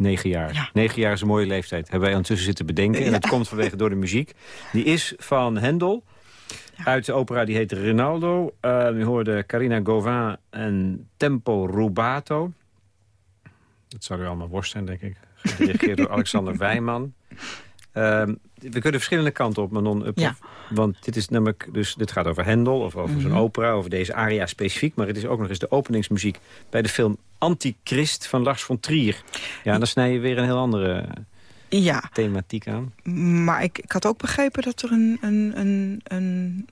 Negen jaar. Ja. Negen jaar is een mooie leeftijd. Hebben wij ondertussen zitten bedenken. En dat komt vanwege door de muziek. Die is van Hendel. Uit de opera die heet Rinaldo. Uh, u hoorde Carina Gauvin en Tempo Rubato. Dat zou u allemaal worst zijn, denk ik. Gedirigeerd door Alexander Wijman. Uh, we kunnen verschillende kanten op, Manon. Ja. Want dit is namelijk, dus dit gaat over Hendel of over zo'n opera, over deze aria specifiek. Maar het is ook nog eens de openingsmuziek bij de film Antichrist van Lars von Trier. Ja, dan snij je weer een heel andere Ja, thematiek aan. maar ik, ik had ook begrepen dat er een, een, een, een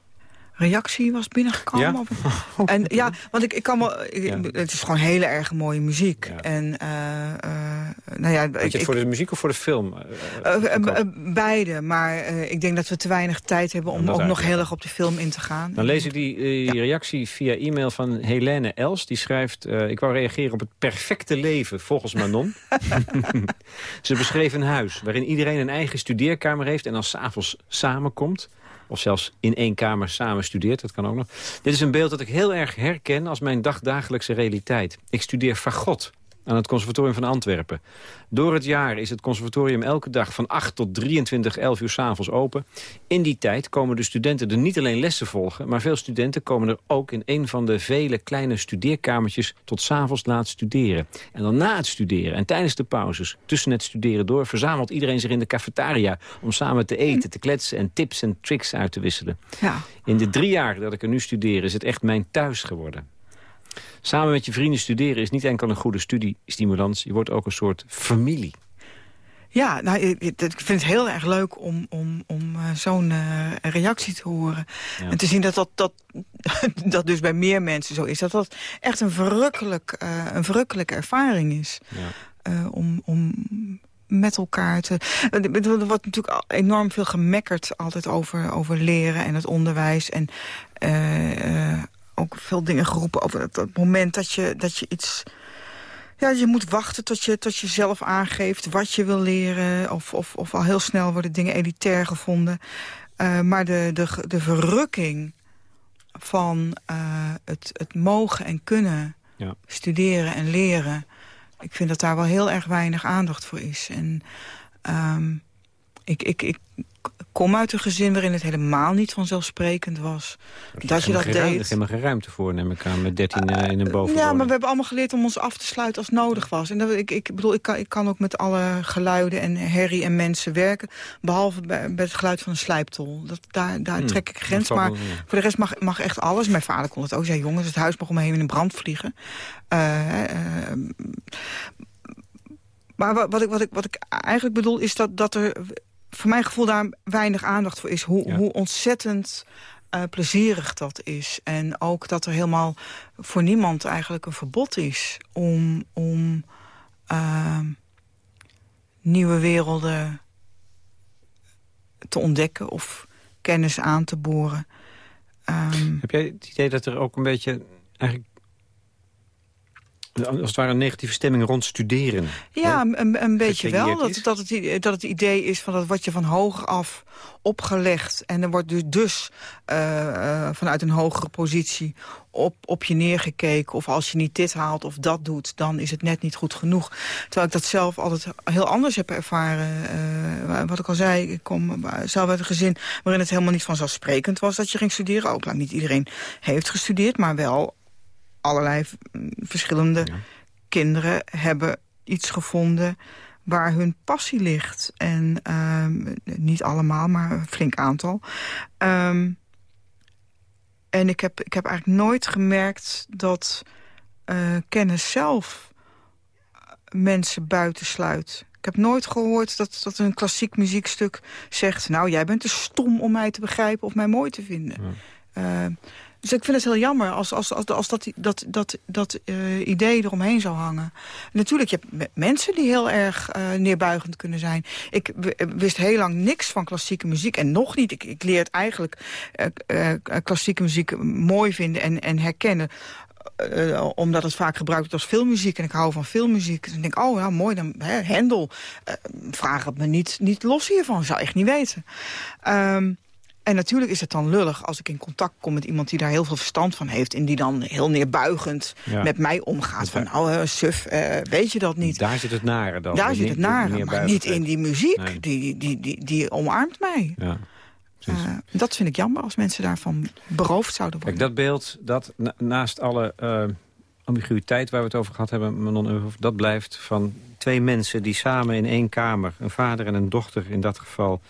reactie was binnengekomen. Ja? Of- en, ja, want ik, ik kan wel... ik- Ja. Het is gewoon hele erg mooie muziek. Ja. En, eh, eh, nou ja... Weet je het voor de muziek of voor de film? Eh, beide, maar ik denk dat we te weinig tijd hebben... om ook nog heel erg op de film in te gaan. Dan lees ik die, reactie via e-mail van Helene Els. Die schrijft, ik wou reageren op het perfecte leven volgens Manon. Ze beschreef een huis waarin iedereen een eigen studeerkamer heeft... en als 's avonds samenkomt. Of zelfs in één kamer samen studeert, dat kan ook nog. Dit is een beeld dat ik heel erg herken als mijn dagdagelijkse realiteit. Ik studeer fagot aan het Conservatorium van Antwerpen. Door het jaar is het conservatorium elke dag van 8 tot 23, 11 uur s'avonds open. In die tijd komen de studenten er niet alleen lessen volgen... maar veel studenten komen er ook in een van de vele kleine studeerkamertjes... tot s'avonds laat studeren. En dan na het studeren en tijdens de pauzes, tussen het studeren door... verzamelt iedereen zich in de cafetaria om samen te eten, te kletsen... en tips en tricks uit te wisselen. Ja. In de drie jaar dat ik er nu studeer is het echt mijn thuis geworden. Samen met je vrienden studeren is niet enkel een goede studiestimulans. Je wordt ook een soort familie. Ja, nou, ik, vind het heel erg leuk om, om, om eh, zo'n eh, reactie te horen. Ja. En te zien dat dat, dat dat dus bij meer mensen zo is. Dat dat echt een, verrukkelijk, eh, een verrukkelijke ervaring is. Ja. Om, om met elkaar te... Er wordt natuurlijk al enorm veel gemekkerd altijd over, over leren en het onderwijs. En ook veel dingen geroepen over het, het moment dat je, dat je iets... Ja, je moet wachten tot je, tot je zelf aangeeft wat je wil leren. Of, of, of al heel snel worden dingen elitair gevonden. Uh, maar de, de, de verrukking van uh, het, het mogen en kunnen ja. studeren en leren... ik vind dat daar wel heel erg weinig aandacht voor is. En um, ik, ik, ik kom uit een gezin waarin het helemaal niet vanzelfsprekend was. Er dat je dat deed. Ruimte, helemaal geen ruimte voor, neem ik aan, met 13 uh, in een bovenwoning. Ja, maar we hebben allemaal geleerd om ons af te sluiten als nodig was. En dat, ik, ik bedoel, ik kan, ik kan ook met alle geluiden en herrie en mensen werken. Behalve bij, bij het geluid van een slijptol. Dat, daar daar hmm, trek ik grens. Maar wel, ja. voor de rest mag, mag echt alles. Mijn vader kon het ook. Zei, jongens, het huis mag om me heen in een brand vliegen. Uh, uh, maar wat, wat, ik, wat, ik, wat ik eigenlijk bedoel is dat, dat er voor mijn gevoel daar weinig aandacht voor is. Hoe, ja. hoe ontzettend uh, plezierig dat is. En ook dat er helemaal voor niemand eigenlijk een verbod is... om, om uh, nieuwe werelden te ontdekken of kennis aan te boren. Um, Heb jij het idee dat er ook een beetje... eigenlijk als het ware een negatieve stemming rond studeren. Ja, een, een beetje wel. Dat, dat, het, dat het idee is van dat wat je van hoger af opgelegd. En er wordt dus, dus uh, uh, vanuit een hogere positie op, op je neergekeken. Of als je niet dit haalt of dat doet, dan is het net niet goed genoeg. Terwijl ik dat zelf altijd heel anders heb ervaren. Uh, wat ik al zei, ik kom zelf uit een gezin waarin het helemaal niet vanzelfsprekend was dat je ging studeren. Ook lang niet iedereen heeft gestudeerd, maar wel allerlei verschillende ja. kinderen hebben iets gevonden waar hun passie ligt. En um, niet allemaal, maar een flink aantal. Um, en ik heb, ik heb eigenlijk nooit gemerkt dat uh, kennis zelf mensen buitensluit. Ik heb nooit gehoord dat, dat een klassiek muziekstuk zegt... nou, jij bent te stom om mij te begrijpen of mij mooi te vinden. Ja. Uh, dus ik vind het heel jammer als, als, als, als dat, dat, dat, dat uh, idee eromheen zou hangen. Natuurlijk, je hebt mensen die heel erg uh, neerbuigend kunnen zijn. Ik wist heel lang niks van klassieke muziek. En nog niet. Ik, ik leer het eigenlijk uh, klassieke muziek mooi vinden en, en herkennen. Omdat het vaak gebruikt wordt als filmmuziek. En ik hou van filmmuziek. Dus ik denk, oh ja, mooi, dan hè, Hendel. Vraag het me niet, niet los hiervan. Zou echt niet weten. Um, en natuurlijk is het dan lullig als ik in contact kom met iemand die daar heel veel verstand van heeft. En die dan heel neerbuigend Ja. met mij omgaat. Van nou, suf, eh, weet je dat niet? Daar zit het nare dan. Daar zit het nare, maar niet in die muziek. Nee. Die, die, die, die omarmt mij. Ja. Eh, dat vind ik jammer als mensen daarvan beroofd zouden Kijk, worden. dat beeld, dat na- naast alle ambiguïteit waar we het over gehad hebben, Manon dat blijft van twee mensen die samen in één kamer, een vader en een dochter in dat geval,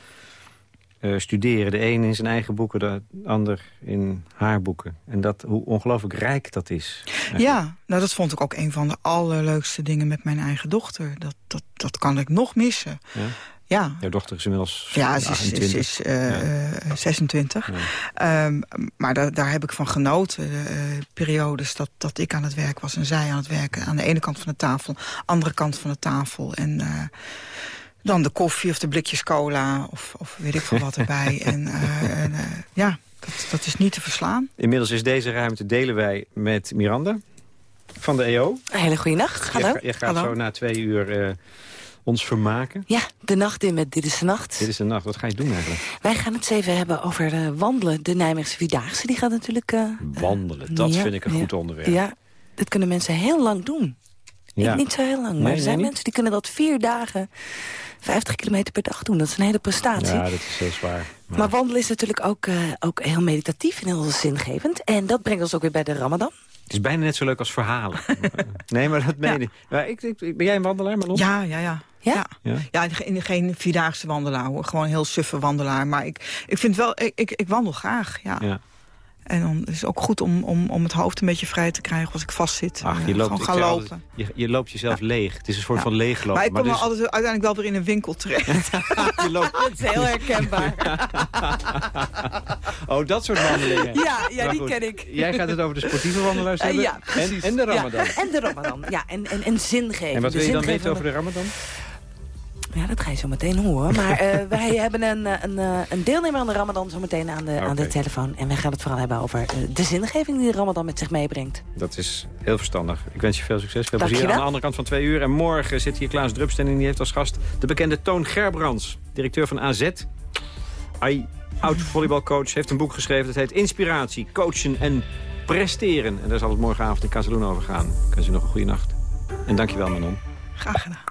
eh, studeren. De een in zijn eigen boeken, de ander in haar boeken. En dat, hoe ongelooflijk rijk dat is. Ja, nou dat vond ik ook een van de allerleukste dingen met mijn eigen dochter. Dat, dat, dat kan ik nog missen. Ja? Ja, Jouw dochter is inmiddels ja ze is, 28. ze is eh, eh, 26. Ja. Ehm, maar daar, daar heb ik van genoten. eh, periodes dat, dat ik aan het werk was en zij aan het werken. Aan de ene kant van de tafel, andere kant van de tafel. En eh, dan de koffie of de blikjes cola of, of weet ik veel wat erbij. en eh, en, eh, ja, dat, dat is niet te verslaan. Inmiddels is deze ruimte delen wij met Miranda van de EO. Een hele goede nacht. Hallo. Je, ga- je gaat Hallo. zo na twee uur eh, ons vermaken. Ja, de nacht in met Dit is de Nacht. Dit is de nacht. Wat ga je doen eigenlijk? Wij gaan het eens even hebben over eh, wandelen. De Nijmeegse Vierdaagse, die gaat natuurlijk... eh, Wandelen, dat ja, vind ik een ja. goed onderwerp. Ja, dat kunnen mensen heel lang doen. Ja. Niet, niet zo heel lang, maar Nee, er zijn niet? mensen die kunnen dat vier dagen... 50 kilometer per dag doen. Dat is een hele prestatie. Ja, dat is heel zwaar. Maar, Maar wandelen is natuurlijk ook, eh, ook heel meditatief en heel zingevend. En dat brengt ons ook weer bij de Ramadan. het is bijna net zo leuk als verhalen. nee, maar dat meen Ja. ik. Maar ik, ik- Ben jij een wandelaar, Manon? Ja, ja, ja. Ja? Ja? Ja, geen, geen vierdaagse wandelaar hoor. Gewoon een heel suffe wandelaar. Maar ik, ik vind wel, ik, ik, ik wandel graag, ja. Ja. En dan is het ook goed om, om, om het hoofd een beetje vrij te krijgen als ik vastzit. Ach, je eh, loopt, gaan lopen. altijd, je, je loopt jezelf leeg. Het is een soort Ja. van leeglopen. maar ik kom dus- altijd uiteindelijk wel weer in een winkel terecht. je loopt... Dat is heel herkenbaar. Oh, dat soort wandelingen. Ja, ja Maar die ken ik. Jij gaat het over de sportieve wandelaars Eh, hebben. ja, en, precies. en de Ramadan. En de Ramadan, ja. En, en, en zingeving. En wat wil je dan weten over de Ramadan? Ja, dat ga je zo meteen horen. Maar eh, wij hebben een, eh, een, eh, een deelnemer aan de Ramadan zo meteen aan de, aan de telefoon. En wij gaan het vooral hebben over de zingeving die de Ramadan met zich meebrengt. Dat is heel verstandig. Ik wens je veel succes, veel plezier aan de andere kant van twee uur. En morgen zit hier Klaas Drupsten en die heeft als gast de bekende Toon Gerbrands, directeur van AZ. Hij, oud volleybalcoach, heeft een boek geschreven dat heet Inspiratie, Coachen en Presteren. En daar zal het morgenavond in Casaluna over gaan. Ik wens u nog een goede nacht. En dankjewel Manon. Graag gedaan.